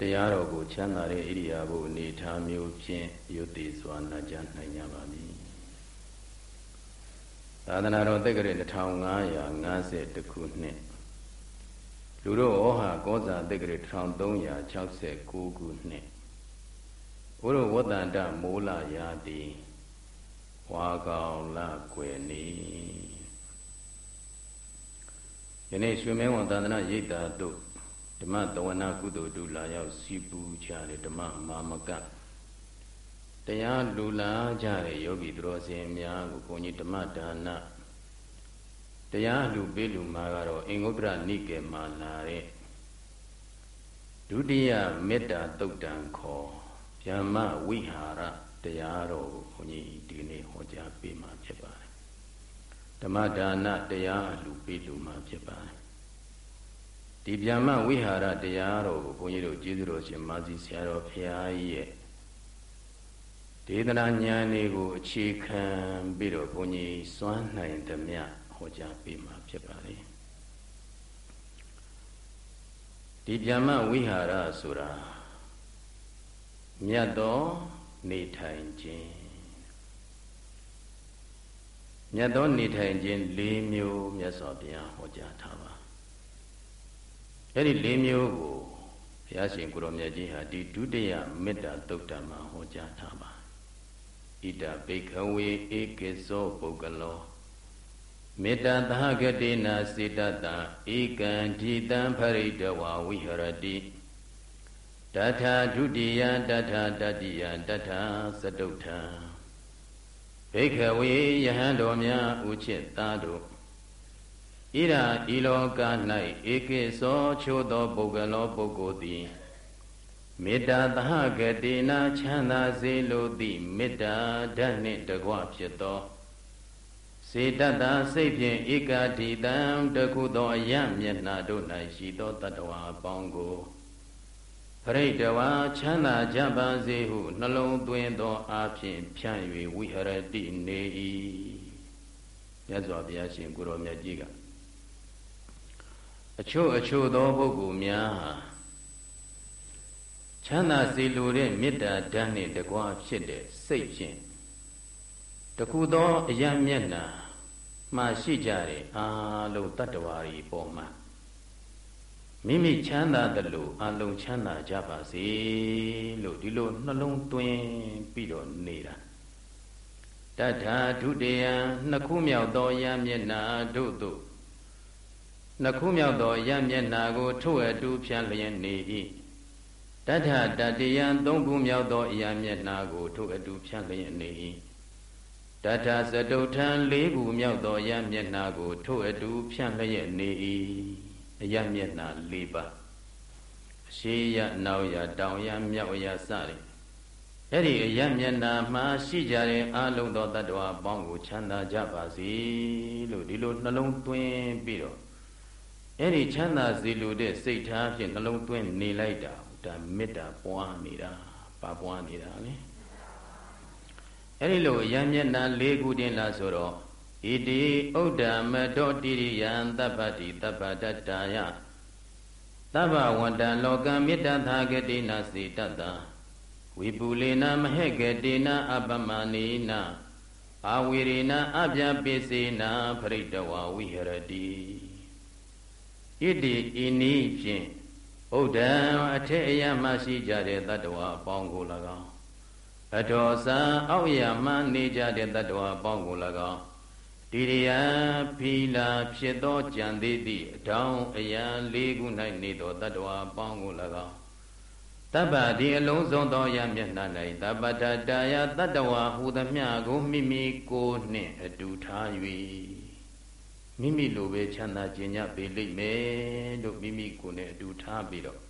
တရားတော်ကိုချမ်းသာတဲ့ဣရိယာပုအနေထားမျိုးဖြင့်ယုတ်တိစွာနာကြားနိုင်ကြပါမည်သာသနာတော်တက္ကရာ1550ခုနှစ်လူတို့ဩဟာကောဇာတက္ကရာ1369ခုနှစ်ဘုရဝတ္တန္တမိုးလာရာတိဝါကောင်လကွယ်နေယနေ့ရွှေမဲဝန်သာသနာရိပ်သာတို့ ဓမ္မတဝနာကုသိုလ်တူလာရောက်စီပူကြတဲ့ဓမ္မမာမကတရားလူလာကြတဲ့ယောဂီသူတော်စင်များကိုဘုန်းကြီးဓမ္မဒါနတရားလူပေးလူမှာကတော့အင်္ဂုတ္တရနိကေမှာလာတဲ့ဒုတိယမေတ္တာတုတ်တံခေါ်ဗျမ္မဝိဟာရတရားတော်ကိုဘုန်းကြီးဒီနေ့ဟောကြားပေးမှာဖြစ်ပါတယ်ဓမ္မဒါနတရားလူပေးလူမှာဖြစ်ပါတယ် ဒီဗျမ္မဝိဟာရတရားတော်ကိုဘုန်းကြီးတို့ကျေးဇူးတော်ရှင်မာစီဆရာတော်ဖရာကြီးရဲ့ဒေသနာဉာဏ်တွေကိုအခြေခံပြီးတော့ဘုန်းကြီးစွမ်းနိုင်သမျှဟောကြားပေးမှာဖြစ်ပါလေဒီဗျမ္မဝိဟာရဆိုတာမြတ်သောနေထိုင်ခြင်းမြတ်သောနေထိုင်ခြင်း၄မျိုးမြတ်စွာဘုရားဟောကြားထားပါ အဲ့ဒီ၄မျိုးကိုဘုရားရှင်ကိုရောမြတ်ကြီးဟာဒီဒုတိယမေတ္တာသုတ်တံမှာဟောကြားထားပါဣဒဘိခဝေဧကေဇောပုဂ္ဂလောမေတ္တာသဟဂတိနာစေတတံဧကံဓိတံဖရိတဝဝိဟရတိတထာဒုတိယတထာတတိယတထာသတုထံဘိခဝေယဟန်တော်များဥချစ်သားတို့ ဣရာဤလောက၌ဧကိသောချို့သောပုဂ္ဂလောပုဂ္ဂိုလ်သည်မေတ္တာသဟဂတိနာချမ်းသာစေလိုသည့်မေတ္တာဓာတ်နှင့်တကွဖြစ်သောစေတတစိတ်ဖြင့်ဧကာတိတံတခုသောအယမျက်နှာတို့၌ရှိသောတတ္တဝါအပေါင်းကိုပရိတဝါချမ်းသာကြပါစေဟုနှလုံးသွင်းသောအာဖြင့်ဖြန့်၍ဝိဟရတိနေ၏မြတ်စွာဘုရားရှင်ကိုရောမြတ်ကြီးက အချို့အချို့သောပုဂ္ဂိုလ်များဟာချမ်းသာစေလိုတဲ့မေတ္တာဓာတ်နှင့်တကွာဖြစ်တဲ့စိတ်ဖြင့်တခုသောအယံမျက်နှာမှရှိကြတဲ့အာလုံးတတ္တဝါတွေပေါ်မှာမိမိချမ်းသာတယ်လို့အလုံးချမ်းသာကြပါစေလို့ဒီလိုနှလုံးသွင်းပြီးတော့နေတာတထာဒုတိယနှစ်ခုမြောက်သောယမျက်နာတို့တို့ နှစ်ခုမြောက်သောယမျက်နာကိုထို့အတူဖြန့်လျက်နေ၏တထတတိယသုံးခုမြောက်သောအရာမျက်နာကိုထို့အတူဖြန့်လျက်နေ၏တထစတုထံလေးခုမြောက်သောယမျက်နာကိုထို့အတူဖြန့်လျက်နေ၏အယမျက်နှာ၄ပါးအရှိယနောက်ယတောင်ယမြောက်ယစသည်အဲ့ဒီအယမျက်နှာမှာရှိကြတဲ့အလုံးသောတ attva အပေါင်းကိုချမ်းသာကြပါစေလို့ဒီလိုနှလုံးသွင်းပြီးတော့ အဲ့ဒီချမ်းသာစေလိုတဲ့စိတ်ထားဖြင့်နှလုံးသွင်းနေလိုက်တာဒါမေတ္တာပွားနေတာပါပွားနေတာလေအဲ့ဒီလိုအယမျက်နှာ၄ခုတင်လာဆိုတော့ဣတိဥဒ္ဓမတောတိရိယံသဗ္ဗတိသဗ္ဗတတ္တာယသဗ္ဗဝန္တလောကမေတ္တသာဂတိနာစေတတ္တဝိပုလေနမဟေကတိနာအပမနိနာအာဝိရိနာအပြပိစေနာပရိတဝဝိဟရတိ ဣတိဤနည်းဖြင့်ဥဒ္ဓံအထက်အယမှရှိကြတဲ့တ attva အပေါင်းကို၎င်းအထောသံအောက်ရမှနေကြတဲ့တ attva အပေါင်းကို၎င်းတိရိယဖီလာဖြစ်သောကြံသေးသည့်အတောင်အယံလေးခု၌နေသောတ attva အပေါင်းကို၎င်းတပ္ပဒီအလုံးစုံသောယမျက်နှာ၌တပ္ပတတာယတတ္တဝါဟူသမျှကိုမိမိကိုယ်နှင့်အတူထား၍ မိမိလိုပဲချမ်းသာခြင်းညပေလိမ့်မယ်လို့မိမိကိုယ်နဲ့အတူထားပြီးတော့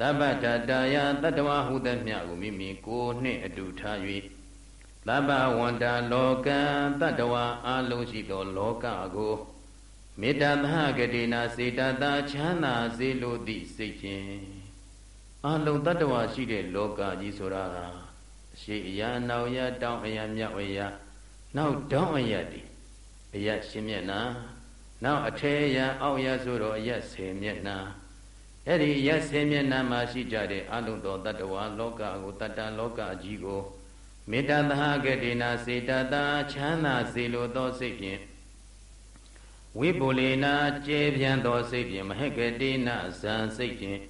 တပ္ပတတာယတတ္တဝါဟုသမျှကိုမိမိကိုယ်နှင့်အတူထား၍သဗ္ဗဝန္တာလောကံတတ္တဝါအလုံးရှိသောလောကကိုမေတ္တာသဟဂတိနာစေတသာချမ်းသာစေလိုသည့်စိတ်ဖြင့်အလုံးတတ္တဝါရှိတဲ့လောကကြီးဆိုတာကအရှိအရာနောက်ရတောင်းအရာမြောက်အရာနောက်တောင်းအရာတည် အရက်ရှင်းမျက်နှာနောက်အထဲရအောက်ရဆိုတော့အရက်10မျက်နှာအဲ့ဒီရက်ဆင်းမျက်နှာမှာရှိကြတဲ့အလုံးသောတတ္တဝါလောကကိုတတ္တလောကကြီးကိုမေတ္တာသဟကတိနာစေတတာချမ်းသာစေလိုသောစိတ်ဖြင့်ဝိပုလေနာကျေပြန့်သောစိတ်ဖြင့်မဟကတိနာဇံစိတ်ဖြင့်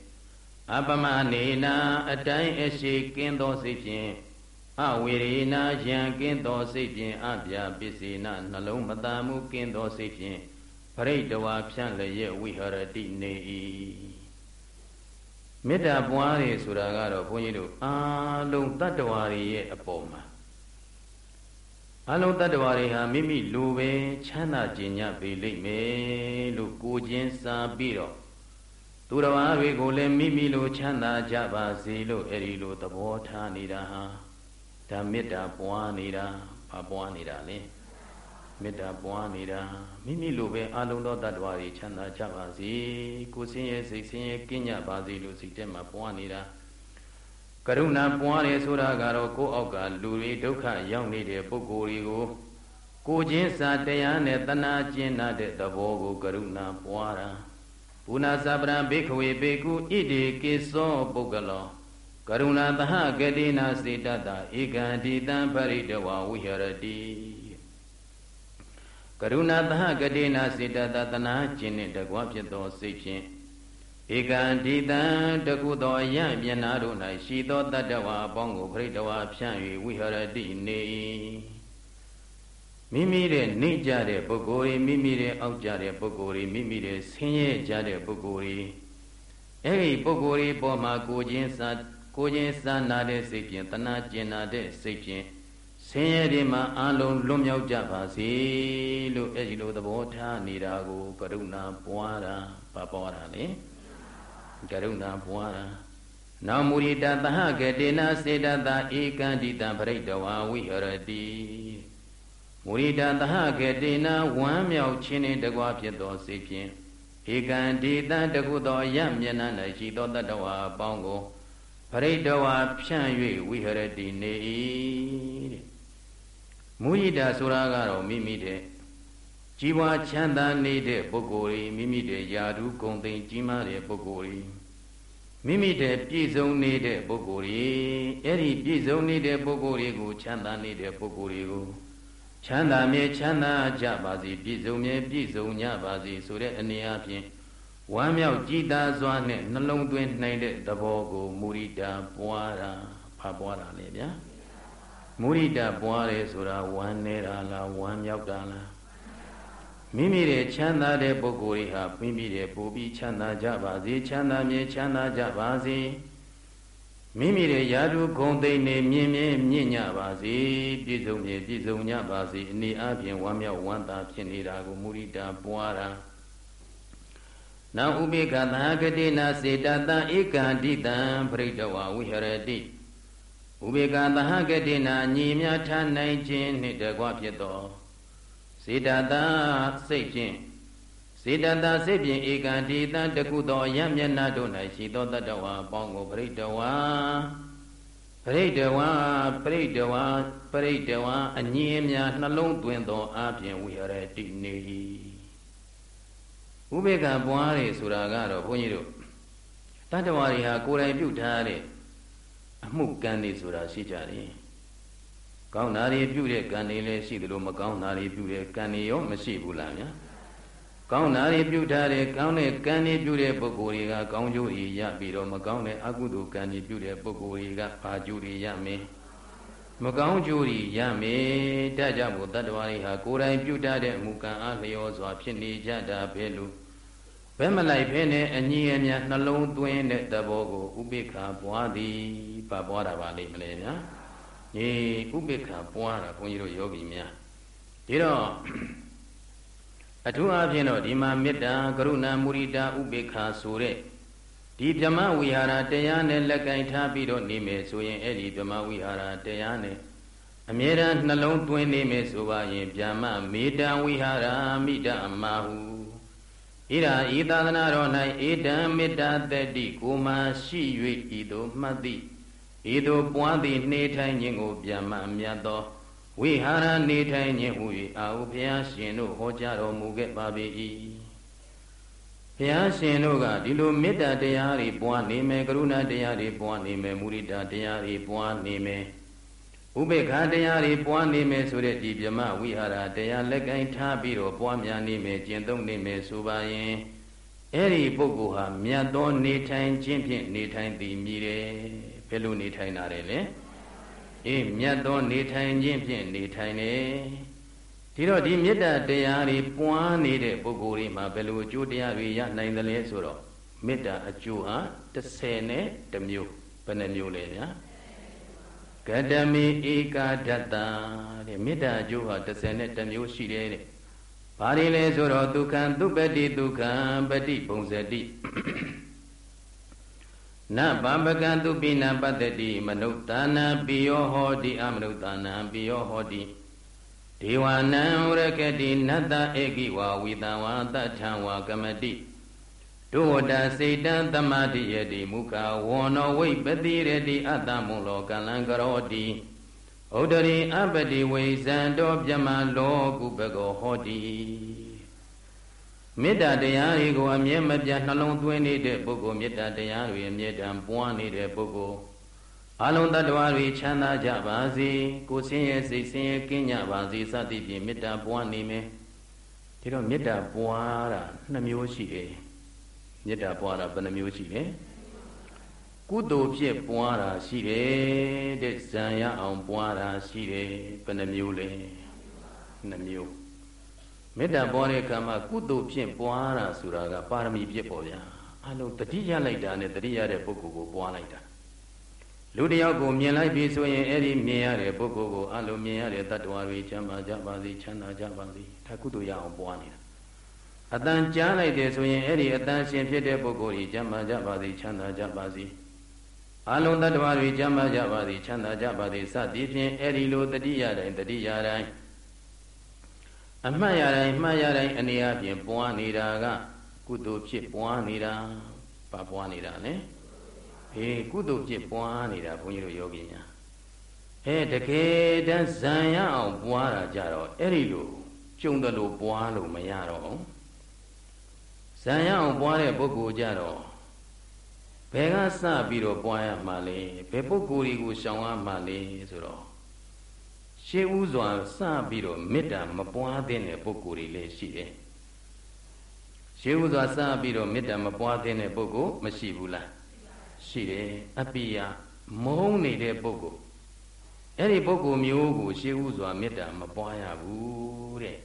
အပမနေနာအတိုင်းအရှိကင်းသောစိတ်ဖြင့် အဝေရေနာယံကင်းသောစိတ်ဖြင့်အပြပစ္စေနာနှလုံးမသာမှုကင်းသောစိတ်ဖြင့်ပရိတဝါဖြန့်လျက်ဝိဟရတိနေ၏မေတ္တာပွားတယ်ဆိုတာကတော့ဘုန်းကြီးတို့အာလုံးတတ္တဝါတွေရဲ့အပေါ်မှာအလုံးတတ္တဝါတွေဟာမိမိလိုပဲချမ်းသာကြင်ညပေလိမ့်မယ်လို့ကိုချင်းစားပြီးတော့သူတော်ဘာတွေကိုလည်းမိမိလိုချမ်းသာကြပါစေလို့အဲ့ဒီလိုသဘောထားနေတာဟာ ဒါမေတ္တာပွားနေတာဘာပွားနေတာလဲမေတ္တာပွားနေတာမိမိလိုပဲအလုံးသောတ attva တွေချမ်းသာကြပါစေကိုစင်းရဲ့စိတ်စင်းရဲ့ကင်းကြပါစေလို့စိတ်ထဲမှာပွားနေတာကရုဏာပွားတယ်ဆိုတာကတော့ကိုယ့်အောက်ကလူတွေဒုက္ခရောက်နေတဲ့ပုဂ္ဂိုလ်တွေကိုကိုချင်းစာတရားနဲ့တဏှာကျင်နာတဲ့သဘောကိုကရုဏာပွားတာဘုနာသဗ္ဗံဘိခဝေဘေကုဣတိကိသောပုဂ္ဂလော ကရုဏာသဟဂတိနာစေတတဧကံတိတံပရိတဝဝိဟရတိကရုဏာသဟကတိနာစေတတတနာကျင်နှင့်တကွဖြစ်သောစိတ်ဖြင့်ဧကံဒီတံတကုသောယံမျက်နာတို့၌ရှိသောတတ္တဝါအပေါင်းကိုပရိတဝါဖြန့်၍ဝိဟရတိနေမိမိတဲ့နေကြတဲ့ပုဂ္ဂိုလ်တွေမိမိတဲ့အောက်ကြတဲ့ပုဂ္ဂိုလ်တွေမိမိတဲ့ဆင်းရဲကြတဲ့ပုဂ္ဂိုလ်တွေအဲ့ဒီပုဂ္ဂိုလ်တွေပေါ်မှာကိုချင်းစာ ကိုချင်းစာနာတဲ့စိတ်ဖြင့်တဏှာကျင်နာတဲ့စိတ်ဖြင့်ဆင်းရဲတွေမှာအလုံးလွတ်မြောက်ကြပါစေလို့အဲ့ဒီလိုသဘောထားနေတာကိုကရုဏာပွားတာပါပွားတာလေကရုဏာပွားတာနောမူရိတသဟကတေနာစေတသာဧကန္တိတံပရိတဝါဝိဟရတိမူရိတသဟကတေနာဝမ်းမြောက်ခြင်းနှင့်တကွာဖြစ်သောစိတ်ဖြင့်ဧကန္တိတံတကုသောယမျက်နှာ၌ရှိသောတတ္တဝါအပေါင်းကို ပရိတဝါဖြန့်၍ဝိဟရတိနေ၏တဲ့မူဟိတာဆိုတာကတော့မိမိတဲ့ကြီးပွားချမ်းသာနေတဲ့ပုဂ္ဂိုလ်တွေမိမိတဲ့ယာဓုဂုံသိမ်ကြီးမားတဲ့ပုဂ္ဂိုလ်တွေမိမိတဲ့ပြည့်စုံနေတဲ့ပုဂ္ဂိုလ်တွေအဲ့ဒီပြည့်စုံနေတဲ့ပုဂ္ဂိုလ်တွေကိုချမ်းသာနေတဲ့ပုဂ္ဂိုလ်တွေကိုချမ်းသာမြဲချမ်းသာကြပါစေပြည့်စုံမြဲပြည့်စုံကြပါစေဆိုတဲ့အနေအချင်း ဝမ်းမြောက်ကြည်သာစွာနဲ့နှလုံးသွင်းနိုင်တဲ့သဘောကိုမူရိတာပွားတာဖာပွားတာလေဗျာမုရိဒပွားတယ်ဆိုတာဝမ်းနေတာလားဝမ်းမြောက်တာလားမိမိရဲ့ချမ်းသာတဲ့ပုဂ္ဂိုလ်တွေဟာမိမိရဲ့ပူပြီးချမ်းသာကြပါစေချမ်းသာမြဲချမ်းသာကြပါစေမိမိရဲ့ယာတုဂုံသိမ့်နေမြင်မြင်မြင့်ညပါစေပြည့်စုံမြဲပြည့်စုံညပါစေအနေအချင်းဝမ်းမြောက်ဝမ်းသာဖြစ်နေတာကိုမုရိဒပွားတာ နောက်ဥပိ္ပခသဟဂတိနာစေတတံဧကန္တိတံပရိတဝဝိဟရတိဥပေက္ခသဟကတိနာညီမြထားနိုင်ခြင်းနှင့်တကွဖြစ်သောစေတသာစိတ်ဖြင့်စေတသာစိတ်ဖြင့်ဧကံဒီတံတကုသောယမျက်နာတို့၌ရှိသောတတ္တဝါအပေါင်းကိုပရိတဝါပရိတဝါပရိတဝါပရိတဝါအငြင်းများနှလုံးသွင်းသောအပြင်ဝိရတိနေ၏ ဥပေက္ခပွားရဆိုတာကတော့ဘုန်းကြီးတို့တတ္တဝါတွေဟာကိုယ်တိုင်ပြုထားတဲ့အမှုကံတွေဆိုတာရှိကြတယ်။ကောင်းတာတွေပြုတဲ့ကံတွေလည်းရှိသလိုမကောင်းတာတွေပြုတဲ့ကံတွေရောမရှိဘူးလားဗျာ။ကောင်းတာတွေပြုထားတဲ့ကောင်းတဲ့ကံတွေပြုတဲ့ပုဂ္ဂိုလ်တွေကကောင်းကျိုးတွေရပြီးတော့မကောင်းတဲ့အကုသိုလ်ကံတွေပြုတဲ့ပုဂ္ဂိုလ်တွေကဘာကျိုးတွေရမင်းမကောင်းကျိုးတွေရမယ်တတ်ကြဖို့တတ္တဝါတွေဟာကိုယ်တိုင်ပြုတတ်တဲ့အမှုကံအားလျော်စွာဖြစ်နေကြတာပဲလို့ ဘယ်မလိုက်ဖဲနဲ့အညီအမျှနှလုံးသွင်းတဲ့သဘောကိုဥပိ္ပခာပွားသည်ပါပွားတာပါလိမ့်မလဲဗျာညီဥပိ္ပခာပွားတာဘုန်းကြီးတို့ယောဂီများဒီတော့အထူးအားဖြင့်တော့ဒီမှာမေတ္တာကရုဏာမုရိဒာဥပိ္ပခာဆိုတဲ့ဒီဗြဟ္မဝိဟာရတရားနဲ့လက်ကင်ထားပြီးတော့နေမယ်ဆိုရင်အဲ့ဒီဗြဟ္မဝိဟာရတရားနဲ့အမြဲတမ်းနှလုံးသွင်းနေမယ်ဆိုပါရင်ဗြဟ္မမေတ္တာဝိဟာရမိတ္တအမဟု ဣရာဤသာသနာတော်၌ဧတံမေတ္တာတတိကိုမှရှိ၍ဤသို့မှတ်သည်ဤသို့ပွားသည်နှေထိုင်ခြင်းကိုပြန်မှမြတ်သောဝိဟာရနေထိုင်ခြင်းဟူ၍အာဟုဘုရားရှင်တို့ဟောကြားတော်မူခဲ့ပါ၏ဘရားရှင်တို့ကဒီလိုမေတ္တာတရားတွေပွားနေမယ်ကရုဏာတရားတွေပွားနေမယ်မုရိဒာတရားတွေပွားနေမယ် ဥပေက္ခတရားတွေပွားနေမယ်ဆိုတဲ့ဒီဗြဟ္မဝိဟာရတရားလက်ကင်ထားပြီးတော့ပွားများနေမယ်ကျင့်သုံးနေမယ်ဆိုပါရင်အဲ့ဒီပုဂ္ဂိုလ်ဟာမြတ်သောနေထိုင်ခြင်းဖြင့်နေထိုင်သည်မြည်တယ်ဘယ်လိုနေထိုင်တာလဲလဲအေးမြတ်သောနေထိုင်ခြင်းဖြင့်နေထိုင်တယ်ဒီတော့ဒီမေတ္တာတရားတွေပွားနေတဲ့ပုဂ္ဂိုလ်တွေမှာဘယ်လိုအကျိုးတရားတွေရနိုင်သလဲဆိုတော့မေတ္တာအကျိုးဟာ30နဲ့တမျိုးဘယ်နှမျိုးလဲဗျာ ကတမေဧကာဒတ္တတဲ့မေတ္တာအကျိုးဟာ30နဲ့တမျိုးရှိတယ်တဲ့ဘာတွေလဲဆိုတော့ဒုက္ခံသူပတိဒုက္ခံပတိပုံစတိနဗမ္ပကံသူပိနပတ္တိမနုဿာနာပိယောဟောတိအမနုဿာနာပိယောဟောတိဒေဝနံရကတိနတ္တဧကိဝဝိတံဝါတထံဝါကမတိ ဒုဝတစေတံတမတိယတိမုခဝောနောဝိပတိရတိအတ္တမုလောကလံကရောတိဩဒရိအပတိဝိဇံတောပြမလောကုပကောဟောတိမေတ္တာတရားတွေကိုအမြဲမပြတ်နှလုံးသွင်းနေတဲ့ပုဂ္ဂိုလ်မေတ္တာတရားတွေအမြဲတမ်းပွားနေတဲ့ပုဂ္ဂိုလ်အလုံးတ attva တွေချမ်းသာကြပါစေကိုယ်ဆင်းရဲစိတ်ဆင်းရဲကင်းကြပါစေစသည်ဖြင့်မေတ္တာပွားနေမယ်ဒီတော့မေတ္တာပွားတာနှစ်မျိုးရှိတယ် မေတ္တာပွားတာဘယ်နှမျိုးရှိလဲကုသိုလ်ဖြစ်ပွားတာရှိတယ်တဲ့ဇံရအောင်ပွားတာရှိတယ်ဘယ်နှမျိုးလဲနှစ်မျိုးမေတ္တာပွားတဲ့အခါမှာကုသိုလ်ဖြစ်ပွားတာဆိုတာကပါရမီဖြစ်ပေါ်ဗျာအလုံးတတိယလိုက်တာနဲ့တတိယတဲ့ပုဂ္ဂိုလ်ကိုပွားလိုက်တာလူတယောက်ကိုမြင်လိုက်ပြီဆိုရင်အဲ့ဒီမြင်ရတဲ့ပုဂ္ဂိုလ်ကိုအလုံးမြင်ရတဲ့တ attva တွေချမ်းသာကြပါစေချမ်းသာကြပါစေဒါကုသိုလ်ရအောင်ပွားနေတာ အတန်ကြားလိုက်တယ်ဆိုရင်အဲ့ဒီအတန်ရှင်ဖြစ်တဲ့ပုဂ္ဂိုလ်ကြီးချမ်းသာကြပါစေချမ်းသာကြပါစေအလုံးတ attva တွေချမ်းသာကြပါစေချမ်းသာကြပါစေစသည်ဖြင့်အဲ့ဒီလိုတတိယတိုင်းတတိယတိုင်းအမှတ်ရတိုင်းမှတ်ရတိုင်းအနေအချင်းပွားနေတာက ကုသိုလ်ဖြစ်ပွားနေတာဘာပွားနေတာလဲအေးကုသိုလ်ဖြစ်ပွားနေတာဘုန်းကြီးတို့ယောဂီများအဲတကယ်တမ်းဇံရအောင်ပွားတာကြတော့အဲ့ဒီလိုကြုံတယ်လို့ပွားလို့မရတော့ ဇံရအောင်ပွားတဲ့ပုဂ္ဂိုလ်ကြတော့ဘယ်ကစပြီးတော့ပွားရမှာလဲဘယ်ပုဂ္ဂိုလ်တွေကိုရှောင်ရမှာလဲဆိုတော့ရှေးဥစွာစပြီးတော့မေတ္တာမပွားတဲ့ပုဂ္ဂိုလ်တွေလည်းရှိတယ်ရှေးဥစွာစပြီးတော့မေတ္တာမပွားတဲ့ပုဂ္ဂိုလ်မရှိဘူးလားရှိတယ်အပိယမုန်းနေတဲ့ပုဂ္ဂိုလ်အဲ့ဒီပုဂ္ဂိုလ်မျိုးကိုရှေးဥစွာမေတ္တာမပွားရဘူးတဲ့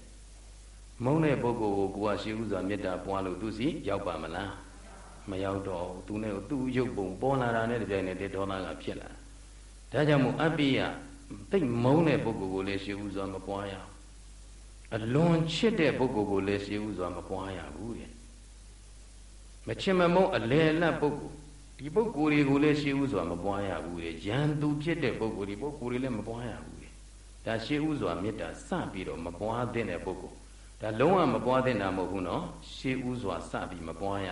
မုန်းတဲ့ပုဂ္ဂိုလ်ကိုကိုကရှေးဥစွာမေတ္တာပွားလို့သူစီရောက်ပါမလားမရောက်တော့သူနဲ့သူ့ရုပ်ပုံပေါ်လာတာနဲ့တပြိုင်နက်တည်းဒေါသကဖြစ်လာဒါကြောင့်မို့အပိယသိမုန်းတဲ့ပုဂ္ဂိုလ်ကိုလည်းရှေးဥစွာမပွားရဘူးအလွန်ချစ်တဲ့ပုဂ္ဂိုလ်ကိုလည်းရှေးဥစွာမပွားရဘူးတဲ့မချင်မမုန်းအလယ်လတ်ပုဂ္ဂိုလ်ဒီပုဂ္ဂိုလ်တွေကိုလည်းရှေးဥစွာမပွားရဘူးတဲ့ရန်သူဖြစ်တဲ့ပုဂ္ဂိုလ်ဒီပုဂ္ဂိုလ်တွေလည်းမပွားရဘူးတဲ့ဒါရှေးဥစွာမေတ္တာစပြီးတော့မပွားသင့်တဲ့ပုဂ္ဂိုလ် ဒါလုံးဝမပွားသင့်တာမဟုတ်ဘူးနော်ရှေးဥစွာစပြီးမပွားရ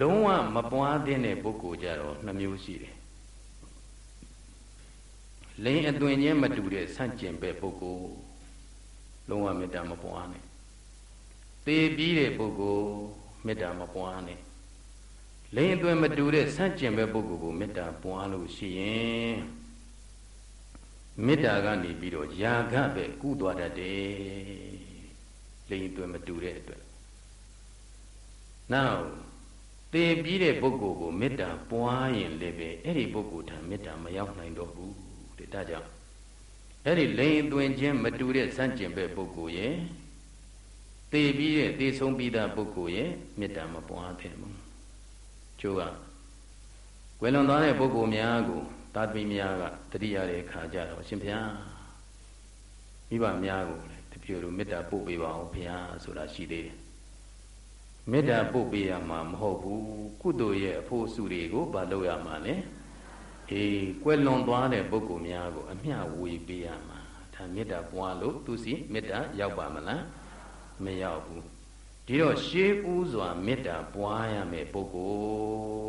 လုံးဝမပွားသင့်တဲ့ပုဂ္ဂိုလ်ကြတော့နှမျိုးရှိတယ်လိန်အသွင်ချင်းမတူတဲ့ဆန့်ကျင်ဘက်ပုဂ္ဂိုလ်လုံးဝမေတ္တာမပွားနဲ့သေပြီးတဲ့ပုဂ္ဂိုလ်မေတ္တာမပွားနဲ့လိန်အသွင်မတူတဲ့ဆန့်ကျင်ဘက်ပုဂ္ဂိုလ်ကိုမေတ္တာပွားလို့ရှိရင်မေတ္တာကနေပြီးတော့ຢာကပဲကူးသွားတတ်တယ် လိန်အသွင်မတူတဲ့အတွက်နောက်သေပြီးတဲ့ပုဂ္ဂိုလ်ကိုမေတ္တာပွားရင်လည်းပဲအဲ့ဒီပုဂ္ဂိုလ်ထံမေတ္တာမရောက်နိုင်တော့ဘူးတဲ့ဒါကြောင့်အဲ့ဒီလိန်အသွင်ချင်းမတူတဲ့စန့်ကျင်ဘက်ပုဂ္ဂိုလ်ရဲ့သေပြီးတဲ့သေဆုံးပြီးသားပုဂ္ဂိုလ်ရဲ့မေတ္တာမပွားသင့်ဘူးကျိုးကွယ်လွန်သွားတဲ့ပုဂ္ဂိုလ်များကိုသာသမီများကတတိယတဲ့ခါကြတော့ရှင်ဘုရားမိဘများကို လည်းတပြိုလိုမေတ္တာပို့ပေးပါအောင်ဘုရားဆိုတာရှိသေးတယ်မေတ္တာပို့ပေးရမှာမဟုတ်ဘူးကုသိုလ်ရဲ့အဖို့စုတွေကိုမလုပ်ရမှာလဲအေးကွယ်လွန်သွားတဲ့ပုဂ္ဂိုလ်များကိုအမျှဝေပေးရမှာဒါမေတ္တာပွားလို့သူစီမေတ္တာရောက်ပါမလားမရောက်ဘူးဒီတော့ရှေးဥစွာမေတ္တာပွားရမယ်ပုဂ္ဂို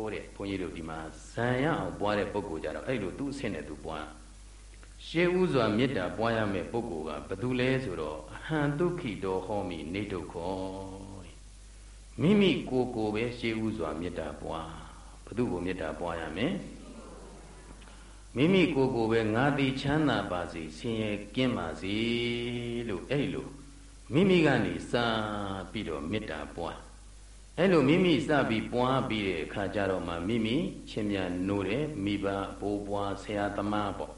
လ်တဲ့ဘုန်းကြီးတို့ဒီမှာဇံရအောင်ပွားတဲ့ပုဂ္ဂိုလ်ကြတော့အဲ့လိုသူ့အဆင့်နဲ့သူပွား ရှေးဥစွာမေတ္တာပွားရမယ်ပုဂ္ဂိုလ်ကဘယ်သူလဲဆိုတော့အဟံဒုက္ခိတောဟောမိနေဒုက္ခောမိမိကိုယ်ကိုယ်ပဲရှေးဥစွာမေတ္တာပွားဘု து ကိုမေတ္တာပွားရမယ်မိမိကိုယ်ကိုယ်ပဲငါသည်ချမ်းသာပါစေဆင်းရဲကင်းပါစေလို့အဲ့လိုမိမိကနေစပြီးတော့မေတ္တာပွားအဲ့လိုမိမိစပြီးပွားပြီးတဲ့အခါကျတော့မှမိမိချင်းမြန်နိုးတယ်မိဘဘိုးဘွားဆရာသမားပေါ့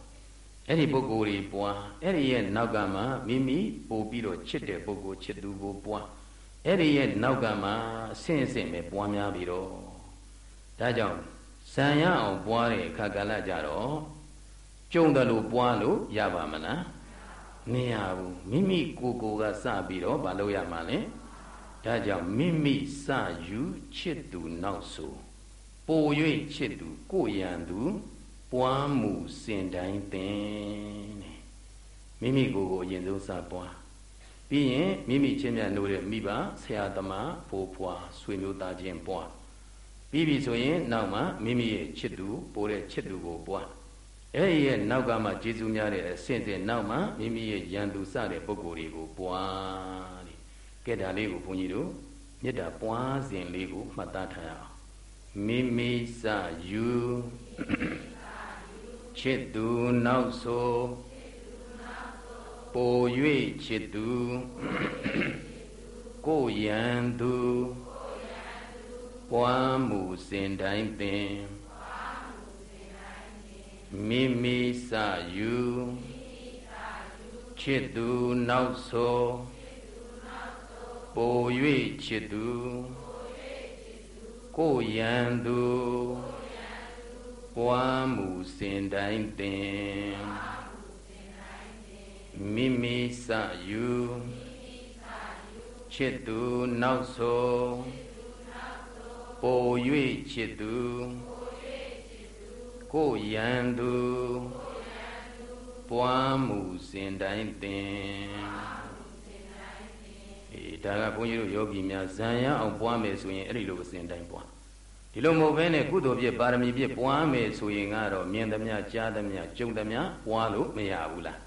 အဲ့ဒီပုဂ္ဂိုလ်တွေပွားအဲ့ဒီရဲ့နောက်ကမှမိမိပို့ပြီးတော့ချစ်တဲ့ပုဂ္ဂိုလ်ချစ်သူကိုပွားအဲ့ဒီရဲ့နောက်ကမှအဆင့်အဆင့်ပဲပွားများပြီးတော့ဒါကြောင့်ဇံရအောင်ပွားတဲ့အခါကလည်းကြတော့ကြုံတယ်လို့ပွားလို့ရပါမလားမရဘူးမိမိကိုယ်ကိုယ်ကစပြီးတော့မလုပ်ရမှာလဲဒါကြောင့်မိမိစယူချစ်သူနောက်ဆိုပို၍ချစ်သူကိုရန်သူ ပွားမှုစင်တိုင်းပင်မိမိကိုယ်ကိုအရင်ဆုံးစပွားပြီးရင်မိမိချင်းမြတ်လို့တဲ့မိဘဆရာသမားဘိုးဘွားဆွေမျိုးသားချင်းပွားပြီးပြီဆိုရင်နောက်မှမိမိရဲ့ချစ်သူပိုးတဲ့ချစ်သူကိုပွားအဲ့ဒီရဲ့နောက်ကမှကျေးဇူးများတဲ့အဆင့်စဉ်နောက်မှမိမိရဲ့ယံသူစတဲ့ပုဂ္ဂိုလ်တွေကိုပွားတဲ့ကဲဒါလေးကိုဘုန်းကြီးတို့မေတ္တာပွားစဉ်လေးကိုမှတ်သားထားရအောင်မိမိစယူ ချစ်သူနောက်ဆိုပို၍ချစ်သူကိုယံသူပွားမှုစဉ်တိုင်းပင်မိမိစယူချစ်သူနောက်ဆိုပို၍ချစ်သူကိုယံသူ ပွားမှုစဉ်တိုင်းပင်မိမိစယူချစ်သူနောက်ဆိုပို၍ချစ်သူကိုယံသူပွားမှုစဉ်တိုင်းပင်အေးဒါကဘုန်းကြီးတို့ယောဂီများဇံရအောင်ပွားမယ်ဆိုရင်အဲ့ဒီလိုအစဉ်တိုင်းပွား ဒီလိုမဟုတ်ဘဲနဲ့ကုသိုလ်ပြည့်ပါရမီပြည့်ပွားမယ်ဆိုရင်ကတော့မြင်သမျှကြားသမျှကြုံသမျှပွားလို့မရဘူးလား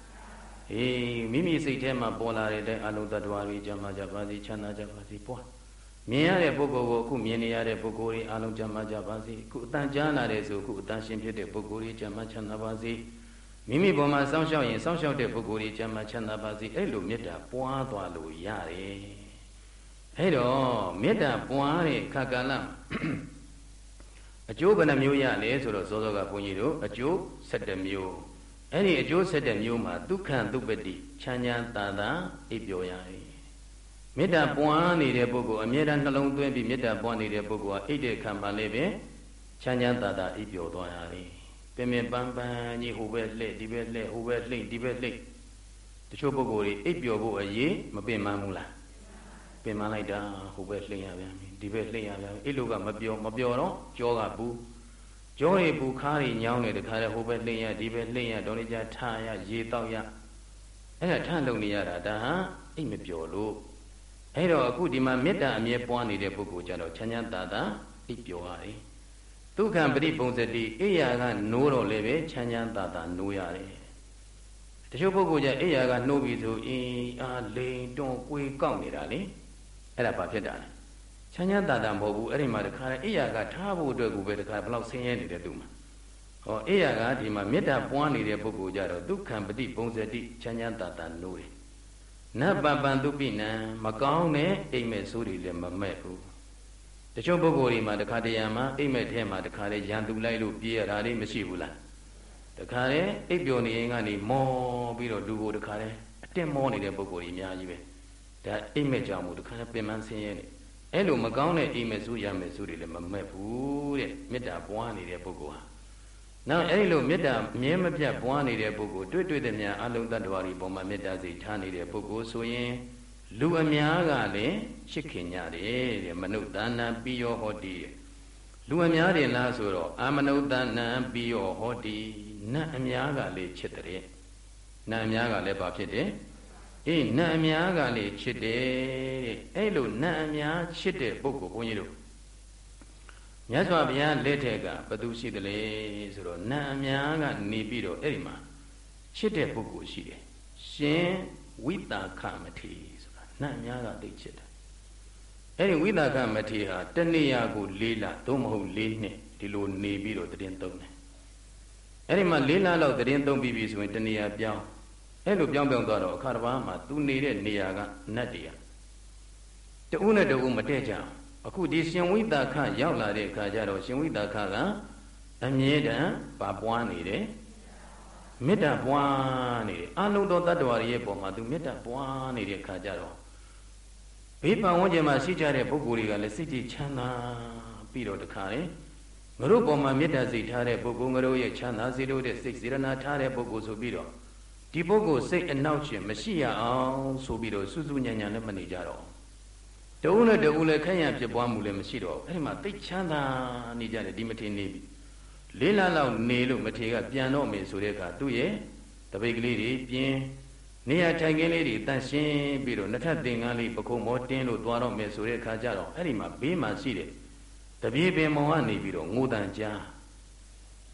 အေးမိမိစိတ်ထဲမှာပေါ်လာတဲ့အလုံးတ attva တွေကြမှာကြပါစေချမ်းသာကြပါစေပွားမြင်ရတဲ့ပုဂ္ဂိုလ်ကိုအခုမြင်နေရတဲ့ပုဂ္ဂိုလ်တွေအလုံးကြမှာကြပါစေအခုအတန်ကြားလာတဲ့ဆိုအခုအတန်ရှင်ဖြစ်တဲ့ပုဂ္ဂိုလ်တွေကြမှာချမ်းသာပါစေမိမိပေါ်မှာစောင့်ရှောက်ရင်စောင့်ရှောက်တဲ့ပုဂ္ဂိုလ်တွေကြမှာချမ်းသာပါစေအဲ့လိုမေတ္တာပွားသွားလို့ရတယ်အဲ့တော့မေတ္တာပွားတဲ့ခါကာလ အကျိုးဘယ်နှမျိုးရလဲဆိုတော့ဇောဇောကဘုန်းကြီးတို့အကျိုး7မျိုးအဲ့ဒီအကျိုး7မျိုးမှာဒုက္ခံဒုပတိချမ်းချမ်းသာသာအိပ်ပျော်ရတယ်မေတ္တာပွားနေတဲ့ပုဂ္ဂိုလ်အမြဲတမ်းနှလုံးသွင်းပြီးမေတ္တာပွားနေတဲ့ပုဂ္ဂိုလ်ကအိတ်တဲ့ခံမှလည်းပဲချမ်းချမ်းသာသာအိပ်ပျော်သွားရတယ်ပင်ပင်ပန်းပန်းကြီးဟိုဘက်လှည့်ဒီဘက်လှည့်ဟိုဘက်လှိမ့်ဒီဘက်လှိမ့်တချို့ပုဂ္ဂိုလ်တွေအိပ်ပျော်ဖို့အရေးမပင်ပန်းဘူးလားပင်ပန်းလိုက်တာဟိုဘက်လှိမ့်ရပြန်ပြီ ဒီဘက်လှိမ့်ရပြန်ပြီအဲ့လိုကမပျော်မပျော်တော့ကြောကဘူးကြောတွေပူခါးတွေညောင်းနေတခါတည်းဟိုဘက်လှိမ့်ရဒီဘက်လှိမ့်ရဒေါနေကြထားရရေတောက်ရအဲ့ဒါထလုံနေရတာဒါဟာအိတ်မပျော်လို့အဲ့တော့အခုဒီမှာမေတ္တာအမြဲပွားနေတဲ့ပုဂ္ဂိုလ်ကြတော့ချမ်းချမ်းသာသာအိပ်ပျော်ရတယ်ဒုက္ခံပရိပုံစတိအိယာကနိုးတော့လည်းပဲချမ်းချမ်းသာသာနိုးရတယ်တချို့ပုဂ္ဂိုလ်ကြအိယာကနှိုးပြီဆိုအင်းအားလိန်တွန်းကိုယ်ကောက်နေတာလေအဲ့ဒါဘာဖြစ်တာလဲ ချမ်းချမ်းသာသာမဟုတ်ဘူးအဲ့ဒီမှာတခါအိယာကထားဖို့အတွက်ကိုပဲတခါဘလောက်ဆင်းရဲနေတဲ့သူမှာဟောအိယာကဒီမှာမေတ္တာပွားနေတဲ့ပုဂ္ဂိုလ်ကြတော့ဒုက္ခံပတိပုံစတိချမ်းချမ်းသာသာနိုးတယ်နတ်ပပံသူပိနံမကောင်းတဲ့အိမ်မက်ဆိုးတွေလည်းမမဲ့ဘူးတချို့ပုဂ္ဂိုလ်တွေမှာတခါတရံမှာအိမ်မက်ထဲမှာတခါလေရန်သူလိုက်လို့ပြေးရတာလေးမရှိဘူးလားတခါလေအိပ်ပျော်နေရင်ကနေမောပြီးတော့လူကိုတခါလေအတက်မောနေတဲ့ပုဂ္ဂိုလ်တွေအများကြီးပဲဒါအိမ်မက်ကြောင့်မို့တခါလေပင်ပန်းဆင်းရဲနေ အဲ့လိုမကောင်းတဲ့အိမ်မက်ဆိုးရမယ်ဆိုးတွေလည်းမမဲ့ဘူးတဲ့မေတ္တာပွားနေတဲ့ပုဂ္ဂိုလ်ဟာနောက်အဲ့ဒီလိုမေတ္တာမြဲမပြတ်ပွားနေတဲ့ပုဂ္ဂိုလ်တွေ့တွေ့တဲ့များအလုံးတ attva တွေပေါ်မှာမေတ္တာစိတ်ထားနေတဲ့ပုဂ္ဂိုလ်ဆိုရင်လူအများကလည်းချစ်ခင်ကြတယ်တဲ့မနုဿာနံပိယောဟောတိတဲ့လူအများတယ်လားဆိုတော့အာမနုဿာနံပိယောဟောတိနတ်အများကလည်းချစ်တဲ့နတ်အများကလည်းဘာဖြစ်တယ် အေးနတ်အများကလည်းချစ်တယ်တဲ့အဲ့လိုနတ်အများချစ်တဲ့ပုဂ္ဂိုလ်ဘုန်းကြီးတို့မြတ်စွာဘုရားလက်ထက်ကဘသူရှိတယ်လဲဆိုတော့နတ်အများကနေပြီးတော့အဲ့ဒီမှာချစ်တဲ့ပုဂ္ဂိုလ်ရှိတယ်ရှင်ဝိတာခမထေဆိုတာနတ်အများကသိချစ်တယ်အဲ့ဒီဝိသကမထေဟာတဏှာကို၄လသို့မဟုတ်၄နှစ်ဒီလိုနေပြီးတော့တည်င်းသုံးတယ်အဲ့ဒီမှာ၄လလောက်တည်င်းသုံးပြီးပြီဆိုရင်တဏှာပြောင်း အဲ့လိုပြောင်းပြောင်းသွားတော့အခါတစ်ပါးမှာသူနေတဲ့နေရာကနတ်တရားတဦးနဲ့တဦးမတည့်ကြအခုဒီရှင်ဝိသခရောက်လာတဲ့အခါကျတော့ရှင်ဝိသခကအမြဲတမ်းပါပွားနေတယ်မေတ္တာပွားနေတယ်အလုံးသောတ attva ရဲ့ပုံမှာသူမေတ္တာပွားနေတဲ့အခါကျတော့ဘေးပန်ဝန်းကျင်မှာရှိကြတဲ့ပုဂ္ဂိုလ်တွေကလည်းစိတ်ကြည်ချမ်းသာပြီးတော့တခါလေငါတို့ပုံမှာမေတ္တာစိတ်ထားတဲ့ပုဂ္ဂိုလ်ငါတို့ရဲ့ချမ်းသာစေလို့တဲ့စိတ်စေရနာထားတဲ့ပုဂ္ဂိုလ်ဆိုပြီးတော့ ဒီပုဂ္ဂိုလ်စိတ်အနောက်ရှင်မရှိရအောင်ဆိုပြီးတော့စူးစူးညံ့ညံ့လည်းမနေကြတော့တဦးနဲ့တဦးလည်းခက်ရဖြစ်ပွားမှုလည်းမရှိတော့အဲ့ဒီမှာသိချမ်းသာနေကြတယ်ဒီမထေနေပြီလေးလလောက်နေလို့မထေကပြန်တော့မယ်ဆိုတဲ့အခါသူ့ရဲ့တပိတ်ကလေးတွေပြင်းနေရာထိုင်ခင်းလေးတွေတန့်ရှင်းပြီးတော့နှစ်ထပ်သင်္ကန်းလေးပခုံးမောတင်းလို့သွားတော့မယ်ဆိုတဲ့အခါကျတော့အဲ့ဒီမှာဘေးမှာရှိတဲ့တပြေပင်မောင်ကနေပြီးတော့ငိုတန်ကြား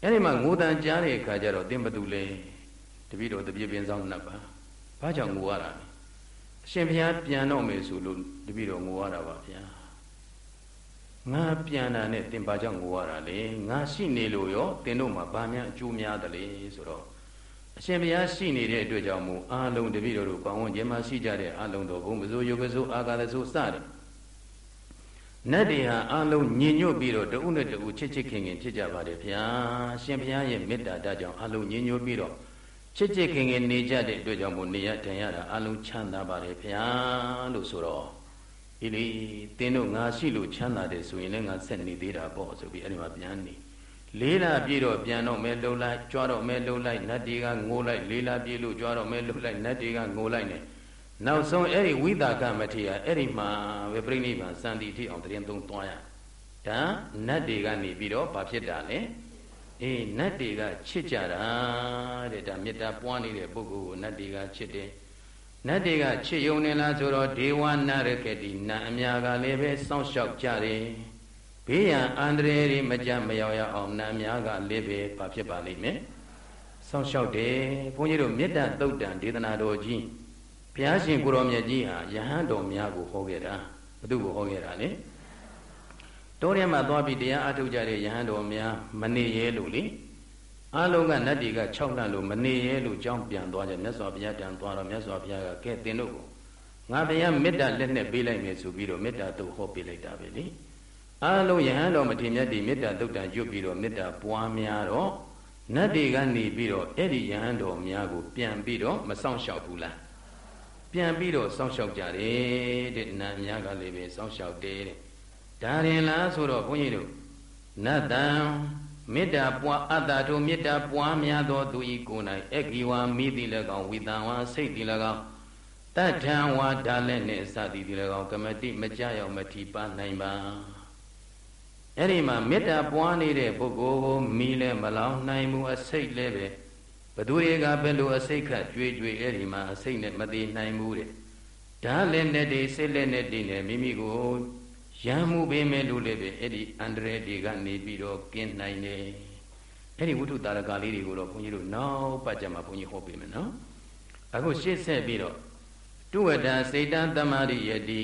အဲ့ဒီမှာငိုတန်ကြားတဲ့အခါကျတော့သင်ဘသူလဲ တပည့်တော်တပြေပင်ဆောင်နှပ်ပါဘာကြောင့်ငိုရတာလဲအရှင်ဘုရားပြန်တော့မယ်ဆိုလို့တပည့်တော်ငိုရတာပါဗျာငါပြန်တာနဲ့သင်ဘာကြောင့်ငိုရတာလဲငါရှိနေလို့ရောသင်တို့မှာဘာများအကျိုးများတယ်လဲဆိုတော့အရှင်ဘုရားရှိနေတဲ့အတွက်ကြောင့်မို့အာလုံးတပည့်တော်တို့ပဝန်းကျင်မှာရှိကြတဲ့အာလုံးတော်ဘုံပစိုးယုတ်ကစိုးအာကာသစိုးစတယ်နတ်တွေဟာအလုံးညင်ညွတ်ပြီးတော့တဦးနဲ့တဦးချစ်ချစ်ခင်ခင်ဖြစ်ကြပါတယ်ဗျာရှင်ဘုရားရဲ့မေတ္တာတကြောင့်အလုံးညင်ညွတ်ပြီးတော့ ချစ်ချစ်ခင်ခင်နေကြတဲ့အတွက်ကြောင့်မို့နေရတန်ရတာအလုံးချမ်းသာပါတယ်ဗျာလို့ဆိုတော့ဒီလေတင်းတို့ငါရှိလို့ချမ်းသာတယ်ဆိုရင်လည်းငါဆက်နေသေးတာပေါ့ဆိုပြီးအဲ့ဒီမှာပြန်နေလေးလာပြေတော့ပြန်တော့မဲလှုပ်လိုက်ကြွားတော့မဲလှုပ်လိုက်နတ်တွေကငိုလိုက်လေးလာပြေလို့ကြွားတော့မဲလှုပ်လိုက်နတ်တွေကငိုလိုက်နေနောက်ဆုံးအဲ့ဒီဝိတာကမထေရအဲ့ဒီမှာပဲပြိဋိဘံစံတိထိအောင်တရင်သုံးသွားရဒါနတ်တွေကနေပြီးတော့ဘာဖြစ်တာလဲ အေးနတ်တွေကချစ်ကြတာတဲ့ဒါမေတ္တာပွားနေတဲ့ပုဂ္ဂိုလ်ကိုနတ်တွေကချစ်တယ်နတ်တွေကချစ်ယုံနေလားဆိုတော့ဒေဝနာရကတိနတ်အများကလည်းပဲစောင့်ရှောက်ကြတယ်ဘေးရန်အန္တရာယ်တွေမကြမရောက်ရအောင်နတ်အများကလည်းပဲဘာဖြစ်ပါလိမ့်မယ်စောင့်ရှောက်တယ်ဘုန်းကြီးတို့မေတ္တာသုတ်တံဒေသနာတော်ကြီးဘုရားရှင်ကိုရောမြတ်ကြီးဟာယဟန်တော်များကိုဟောခဲ့တာဘု து ကိုဟောခဲ့တာလေ တောထဲမှာသွားပြီးတရားအထုတ်ကြတဲ့ယဟန်တော်များမနေရဲလို့လေအလုံးကနတ်တွေက6လလို့မနေရဲလို့ကြောင်းပြန်သွားကြမြတ်စွာဘုရားတန်သွားတော့မြတ်စွာဘုရားကကဲတင်တို့ကိုငါဘုရားမေတ္တာလက်နဲ့ပေးလိုက်မယ်ဆိုပြီးတော့မေတ္တာတုတ်ဟောပေးလိုက်တာပဲလေအလုံးယဟန်တော်မထေရမြတ်ဒီမေတ္တာတုတ်တန်ရွတ်ပြီးတော့မေတ္တာပွားများတော့နတ်တွေကနေပြီးတော့အဲ့ဒီယဟန်တော်များကိုပြန်ပြီးတော့မဆောင်ရှောက်ဘူးလားပြန်ပြီးတော့စောင့်ရှောက်ကြတယ်တဲ့နာအများကလည်းပဲစောင့်ရှောက်တယ်တဲ့ ဒါရင်လားဆိုတော့ဘုန်းကြီးတို့နတ်တံမေတ္တာပွားအတ္တတို့မေတ္တာပွားများသောသူဤကိုယ်၌အကိဝါမိတိ၎င်းဝိတံဝါစိတ်တိ၎င်းတတ္ထံဝါဒါလည်းနဲ့စသည်တိ၎င်းကမတိမကြရောက်မထီပါနိုင်ပါအဲ့ဒီမှာမေတ္တာပွားနေတဲ့ပုဂ္ဂိုလ်ကိုမိလဲမလောင်နိုင်ဘူးအစိတ်လည်းပဲဘသူတွေကဘယ်လိုအစိတ်ခတ်ကြွေးကြွေးအဲ့ဒီမှာအစိတ်နဲ့မသေးနိုင်ဘူးတဲ့ဓာလည်းနဲ့ဒီစိတ်လည်းနဲ့ဒီနဲ့မိမိကို ရမ်းမှုပေးမယ်လို့လည်းပဲအဲ့ဒီအန္တရာယ်တွေကနေပြီးတော့ကင်းနိုင်တယ်အဲ့ဒီဝိထုတာရကလေးတွေကိုတော့ဘုန်းကြီးတို့နောက်ပတ်ကြမှာဘုန်းကြီးဟောပေးမယ်နော်အခုရှေ့ဆက်ပြီးတော့တုဝတ္တစေတံတမရိယတိ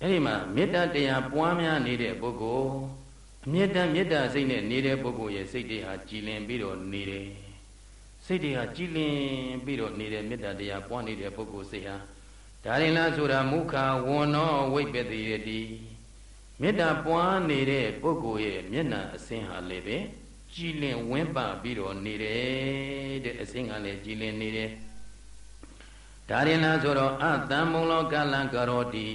အဲ့ဒီမှာမေတ္တာတရားပွားများနေတဲ့ပုဂ္ဂိုလ်အမြဲတမ်းမေတ္တာစိတ်နဲ့နေတဲ့ပုဂ္ဂိုလ်ရဲ့စိတ်တွေဟာကြည်လင်ပြီးတော့နေတယ်စိတ်တွေဟာကြည်လင်ပြီးတော့နေတဲ့မေတ္တာတရားပွားနေတဲ့ပုဂ္ဂိုလ်စိတ်ဟာဒါရင်လားဆိုတာမုခဝဏ္ဏဝိပ္ပတိယတိ မေတ္တာပွားနေတဲ့ပုဂ္ဂိုလ်ရဲ့မျက်နှာအစင်းဟာလည်းပဲကြည်လင်ဝင်းပပြီးတော့နေတယ်တဲ့အစင်းကလည်းကြည်လင်နေတယ်ဒါရင်လားဆိုတော့အတံမုံလောကလံကရောတိ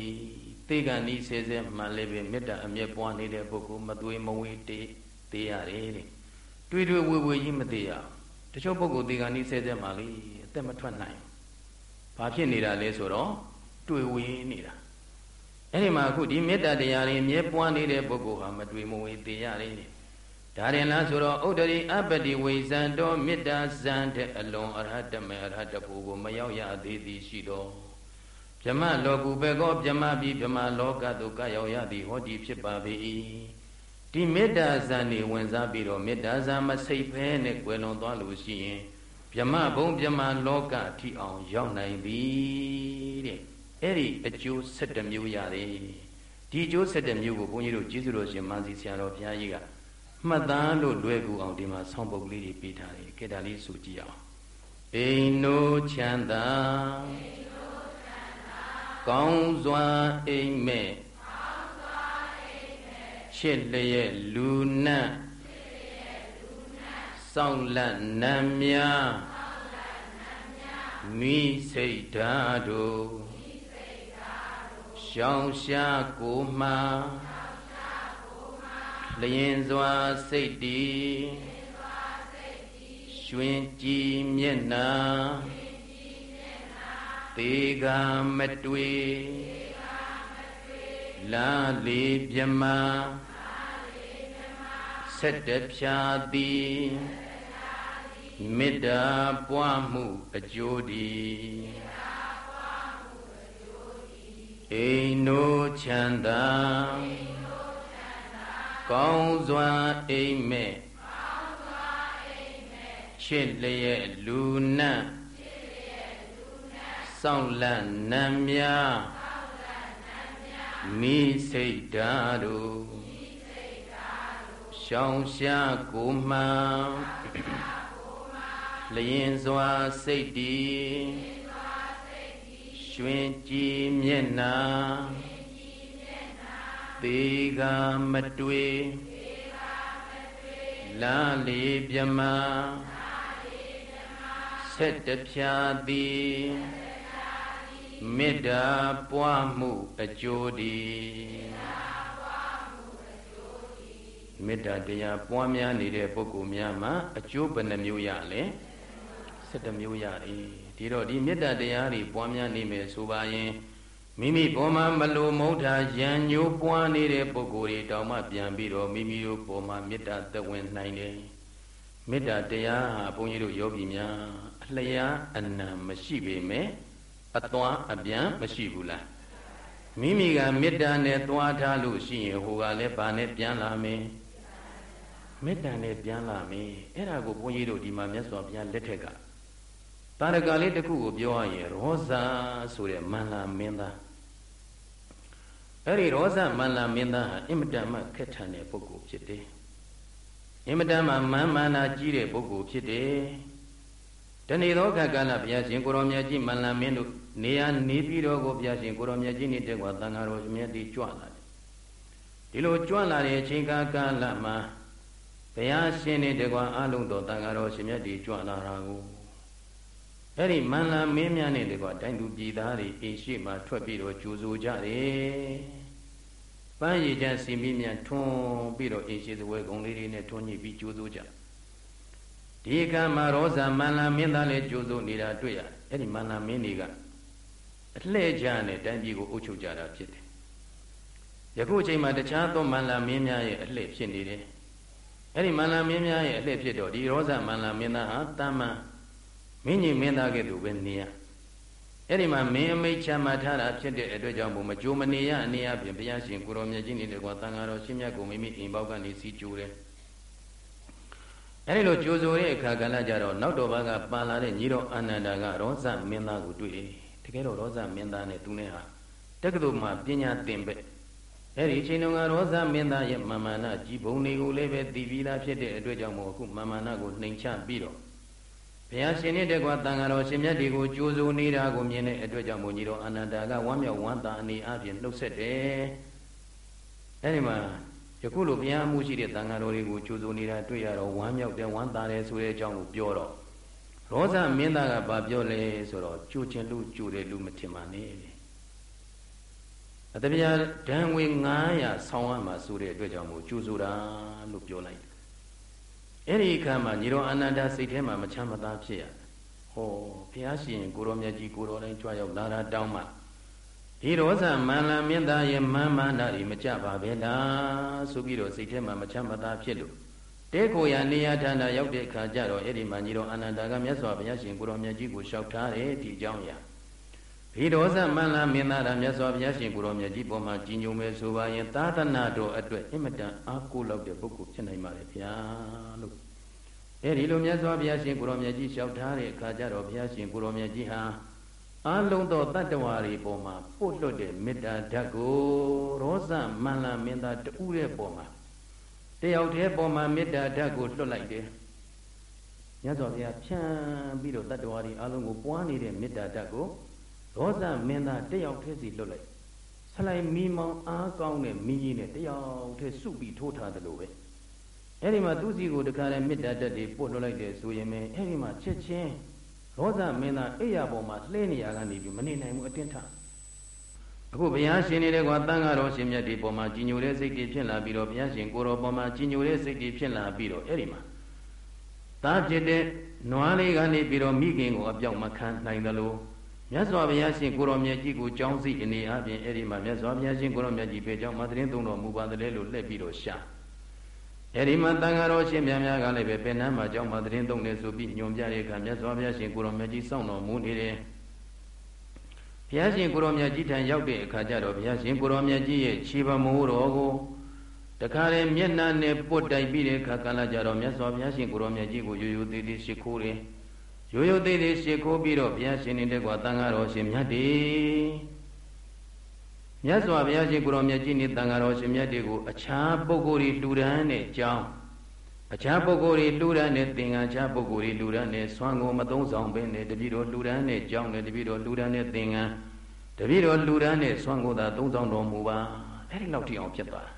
သေကဏီစေစေမှလည်းပဲမေတ္တာအမျက်ပွားနေတဲ့ပုဂ္ဂိုလ်မသွေးမဝေးတေးသေးရတယ်တဲ့တွေ့တွေ့ဝေဝေကြီးမသေးရတချို့ပုဂ္ဂိုလ်သေကဏီစေစေမှလေအသက်မထွက်နိုင်ဘာဖြစ်နေတာလဲဆိုတော့တွေ့ဝေးနေတာ အဲ့ဒီမှာအခုဒီမေတ္တာတရားတွေမြဲပွားနေတဲ့ပုဂ္ဂိုလ်ဟာမတွေ့မဝေသေးရတယ်ဒါရင်လားဆိုတော့ဥဒ္ဒရိအပတိဝိဇံတော်မေတ္တာဇံတဲ့အလွန်အရဟတမေအရဟတဖို့ကိုမရောက်ရသေးသည်ရှိတော်ဗြမလောကုဘေကောဗြမပြီးဗြမလောကသို့ကရောက်ရသည်ဟောဒီဖြစ်ပါ၏ဒီမေတ္တာဇံနေဝင်စားပြီးတော့မေတ္တာဇံမစိတ်ဖဲနဲ့ကွယ်လွန်သွားလို့ရှိရင်ဗြမဘုံဗြမလောကထိအောင်ရောက်နိုင်ပြီတဲ့ အဲ့ဒီအကျိုး7မျိုးရတယ်ဒီဒီကျိုးဆက်တဲ့မျိုးကိုဘုန်းကြီးတို့ကျေးဇူးတော်ရှင်မန်စီဆရာတော်ဘုရားကြီးကမှတ်သားလို့လွယ်ကူအောင်ဒီမှာဆောင်းပုဒ်ကလေးတွေပေးထားတယ်ကေတာလေးဆိုကြည့်အောင်အိနိုချမ်းသာကောင်းစွာအိမ်မဲ့ချစ်လျက်လူနတ်စောင့်လက်နံများမိစိတ်ဓာတို့ ရှောင်းရှားကိုမှလျင်စွာစိတ်တည်ရွှင်ကြည်မျက်နာသေကမတွေ့လာလေပြမဆက်တဖြာသည်မေတ္တာပွားမှုအကျိုးသည် အိနိုချမ်းသာကောင်းစွာအိမ်မဲ့ချစ်လျက်လူနတ်စောင့်လန့်နံများမိစိတ်ဓာတို့ရှောင်းရှားကိုမှန်လျင်စွာစိတ်တည် ရွှင်ကြည်မျက်နာသေကမတွေ့လာလေပြမဆက်တဖြာသည်မေတ္တာပွားမှုအကျိုးတည်မေတ္တာတရားပွားများနေတဲ့ပုဂ္ဂိုလ်များမှာအကျိုးဘယ်နှမျိုးရလဲ7မျိုးရတယ် ဒီတော့ဒီမေတ္တာတရားတွေပွားများနေမယ်ဆိုပါရင်မိမိပေါ်မှာမလိုမုဋ္ဌာရံညိုးပွားနေတဲ့ပုဂ္ဂိုလ်တွေတောင်မှပြန်ပြီးတော့မိမိတို့ပေါ်မှာမေတ္တာသက်ဝင်နိုင်တယ်မေတ္တာတရားဟာဘုန်းကြီးတို့ယောဂီများအလျားအနံမရှိပေမဲ့အသွားအပြန်မရှိဘူးလားမိမိကမေတ္တာနဲ့သွားထားလို့ရှိရင်ဟိုကလည်းဗာနဲ့ပြန်လာမယ်မေတ္တာနဲ့ပြန်လာမယ်အဲ့ဒါကိုဘုန်းကြီးတို့ဒီမှာမြတ်စွာဘုရားလက်ထက်က တာရကလေးတစ်ခုကိုပြောရရင်ရောဇာဆိုတဲ့မန္လာမင်းသားအဲ့ဒီရောဇမန္လာမင်းသားဟာအင်မတန်မှခက်ထန်တဲ့ပုဂ္ဂိုလ်ဖြစ်တယ်အင်မတန်မှမန်းမာနာကြီးတဲ့ပုဂ္ဂိုလ်ဖြစ်တယ်တဏီသောခကလဘုရားရှင်ကိုရောမြတ်ကြီးမန္လာမင်းတို့နေရနေပြီးတော့ကိုဘုရားရှင်ကိုရောမြတ်ကြီးနေတဲ့ကွာသံဃာတော်မြတ်တီကြွလာတယ်ဒီလိုကြွလာတဲ့အချိန်ကာလမှာဘုရားရှင်နေတဲ့ကွာအလုံးတော်သံဃာတော်ရှင်မြတ်တီကြွလာတာကို အဲ့ဒီမန္လာမင်းများနဲ့တကွာတိုင်းသူပြည်သားတွေအိမ်ရှိမှထွက်ပြီးတော့ကြိုးစိုးကြတယ်။ပန်းရည်ချစီမီမြန်ထွန်းပြီးတော့အိမ်ရှိသဝဲကုံလေးတွေနဲ့ထွန်းညှိပြီးကြိုးစိုးကြ။ဒီကမှာရောဇာမန္လာမင်းသားလည်းကြိုးစိုးနေတာတွေ့ရ။အဲ့ဒီမန္လာမင်းတွေကအလှဲ့ကြနဲ့တိုင်းပြည်ကိုအုပ်ချုပ်ကြတာဖြစ်တယ်။ယခုအချိန်မှာတခြားသောမန္လာမင်းများရဲ့အလှဲ့ဖြစ်နေတယ်။အဲ့ဒီမန္လာမင်းများရဲ့အလှဲ့ဖြစ်တော့ဒီရောဇာမန္လာမင်းသားဟာတမ္မန် မင်းကြီးမင်းသားကဲ့သို့ပဲနေရအဲ့ဒီမှာမင်းအမိတ်ချမှတ်ထားတာဖြစ်တဲ့အတွက်ကြောင့်ဘုမကြိုးမနေရအနေအပြင်ဘုရားရှင်ကိုရောမြတ်ကြီးနေတဲ့ကွာသံဃာတော်ရှင်မြတ်ကိုမိမိအိမ်ပေါက်ကနေစီကြိုးတယ်အဲ့ဒီလိုကြိုးဆိုတဲ့အခါကလည်းကြတော့နောက်တော်ဘာကပန်လာတဲ့ညီတော်အာနန္ဒာကရောဇမင်းသားကိုတွေ့တယ်တကယ်တော့ရောဇမင်းသားနဲ့သူနဲ့ဟာတက္ကသိုလ်မှာပညာသင်ပဲအဲ့ဒီအချိန်တုန်းကရောဇမင်းသားရဲ့မာမနာကြီးဘုံတွေကိုလည်းပဲတည်ပြီးသားဖြစ်တဲ့အတွက်ကြောင့်မို့အခုမာမနာကိုနှိမ်ချပြီးတော့ ဘုရားရှင်နဲ့တကွာတန်ဃာတော်ရှင်မြတ်တွေကိုကြိုးစိုးနေတာကိုမြင်တဲ့အတွက်ကြောင့်ဘုန်းကြီးတော်အာနန္ဒာကဝမ်းမြောက်ဝမ်းသာအနေအချင်းနှုတ်ဆက်တယ်။အဲဒီမှာယခုလိုဘုရားမှုရှိတဲ့တန်ဃာတော်တွေကိုကြိုးစိုးနေတာတွေ့ရတော့ဝမ်းမြောက်တယ်ဝမ်းသာတယ်ဆိုတဲ့အကြောင်းကိုပြောတော့ရောဇမင်းသားကဘာပြောလဲဆိုတော့ကြိုးချင်လူကြိုးတယ်လူမထင်ပါနဲ့အတပြားဒံဝေ900ဆောင်းရမှာဆိုတဲ့အတွက်ကြောင့်မို့ကြိုးဆိုတာလို့ပြောလိုက် အဲ့ဒီအခါမှာညီတော်အာနန္ဒာစိတ်ထဲမှာမချမ်းမသာဖြစ်ရတယ်။ဟောဘုရားရှင်ကိုရောမြတ်ကြီးကိုရောတိုင်းကြွရောက်လာတာတောင်းမှဒီရောဇမန္လမင်းသားရဲ့မမ်းမာနာတွေမကြပါပဲလားဆိုပြီးတော့စိတ်ထဲမှာမချမ်းမသာဖြစ်လို့တဲကိုရနေရဌာနရောက်တဲ့အခါကျတော့အဲ့ဒီမှာညီတော်အာနန္ဒာကမြတ်စွာဘုရားရှင်ကိုရောမြတ်ကြီးကိုလျှောက်ထားတယ်ဒီအကြောင်းအရာ ဒီဒေါသမန္လမင်းသားရာမြတ်စွာဘုရားရှင်ကိုရောမြတ်ကြီးပေါ်မှာကြီးညိုမယ်ဆိုပါရင်သာသနာတော်အတွက်အင်မတန်အားကိုးလောက်တဲ့ပုဂ္ဂိုလ်ဖြစ်နိုင်ပါလေဗျာလို့အဲဒီလိုမြတ်စွာဘုရားရှင်ကိုရောမြတ်ကြီးလျှောက်ထားတဲ့အခါကျတော့ဘုရားရှင်ကိုရောမြတ်ကြီးဟာအလုံးသောတတ္တဝါတွေပေါ်မှာပို့လွတ်တဲ့မေတ္တာဓာတ်ကိုရောသမန္လမင်းသားတူတဲ့ပေါ်မှာတယောက်တည်းပေါ်မှာမေတ္တာဓာတ်ကိုလွတ်လိုက်တယ်မြတ်စွာဘုရားဖြန်းပြီးတော့တတ္တဝါတွေအလုံးကိုပွားနေတဲ့မေတ္တာဓာတ်ကို ရောသမင်းသားတယောက်တည်းစီလွတ်လိုက်ဆလိုက်မီမောင်အားကောင်းတဲ့မိကြီးနဲ့တယောက်တည်းစုပြီးထိုးထားတယ်လို့ပဲအဲ့ဒီမှာသူစီကိုတခါလဲမေတ္တာဓာတ်တွေပို့လွတ်လိုက်တယ်ဆိုရင်ပဲအဲ့ဒီမှာချက်ချင်းရောသမင်းသားအိယာပေါ်မှာလှဲနေရကနေပြီးမနေနိုင်ဘူးအတင်းထအခုဘုရားရှင်နေတဲ့ကွာတန်ဃာတော်ရှင်မြတ်ဒီပေါ်မှာကြီးညိုတဲ့စိတ်တွေဖြစ်လာပြီးတော့ဘုရားရှင်ကိုတော်ပေါ်မှာကြီးညိုတဲ့စိတ်တွေဖြစ်လာပြီးတော့အဲ့ဒီမှာသားဖြစ်တဲ့နွားလေးကနေပြီးတော့မိခင်ကိုအပြောက်မခံနိုင်သလို မြတ်စွာဘုရားရှင်ကိုရောမြတ်ကြီးကိုကြောင်းစီအနေအချင်းအဲ့ဒီမှာမြတ်စွာဘုရားရှင်ကိုရောမြတ်ကြီးဖေကြောင့်မသတင်းသုံးတော်မူပါတယ်လို့လှည့်ပြီးတော့ရှာအဲ့ဒီမှာတန်ဃာတော်ရှင်များများကလည်းပဲပင်နှမ်းမှာကြောင်းမှာသတင်းသုံးနေဆိုပြီးညွန်ပြတဲ့အခါမြတ်စွာဘုရားရှင်ကိုရောမြတ်ကြီးစောင့်တော်မူနေတယ်ဘုရားရှင်ကိုရောမြတ်ကြီးထံရောက်တဲ့အခါကျတော့ဘုရားရှင်ကိုရောမြတ်ကြီးရဲ့ခြေပမိုးတော်ကိုတခါလေမျက်နှာနဲ့ပုတ်တိုက်ပြီးတဲ့အခါကလည်းကြတော့မြတ်စွာဘုရားရှင်ကိုရောမြတ်ကြီးကိုရိုးရိုးသေးသေးရှိခိုးတယ် ရိုးရိုးသေးသေးရှိခိုးပြီးတော့ဘုရားရှင်နေတဲ့ကွာတန်ဃာတော်ရှင်မြတ်တွေမြတ်စွာဘုရားရှင်ကိုရောမြတ်ကြီးနဲ့တန်ဃာတော်ရှင်မြတ်တွေကိုအခြားပုဂ္ဂိုလ်တွေလှူဒန်းတဲ့အကြောင်းအခြားပုဂ္ဂိုလ်တွေလှူဒန်းတဲ့သင်္ကန်းအခြားပုဂ္ဂိုလ်တွေလှူဒန်းတဲ့ဆွမ်းကိုမသုံးဆောင်ဘဲနဲ့တပည့်တော်လှူဒန်းတဲ့အကြောင်းနဲ့တပည့်တော်လှူဒန်းတဲ့သင်္ကန်းတပည့်တော်လှူဒန်းတဲ့ဆွမ်းကိုသာသုံးဆောင်တော်မူပါအဲ့ဒီလောက်ထိအောင်ဖြစ်သွားတာ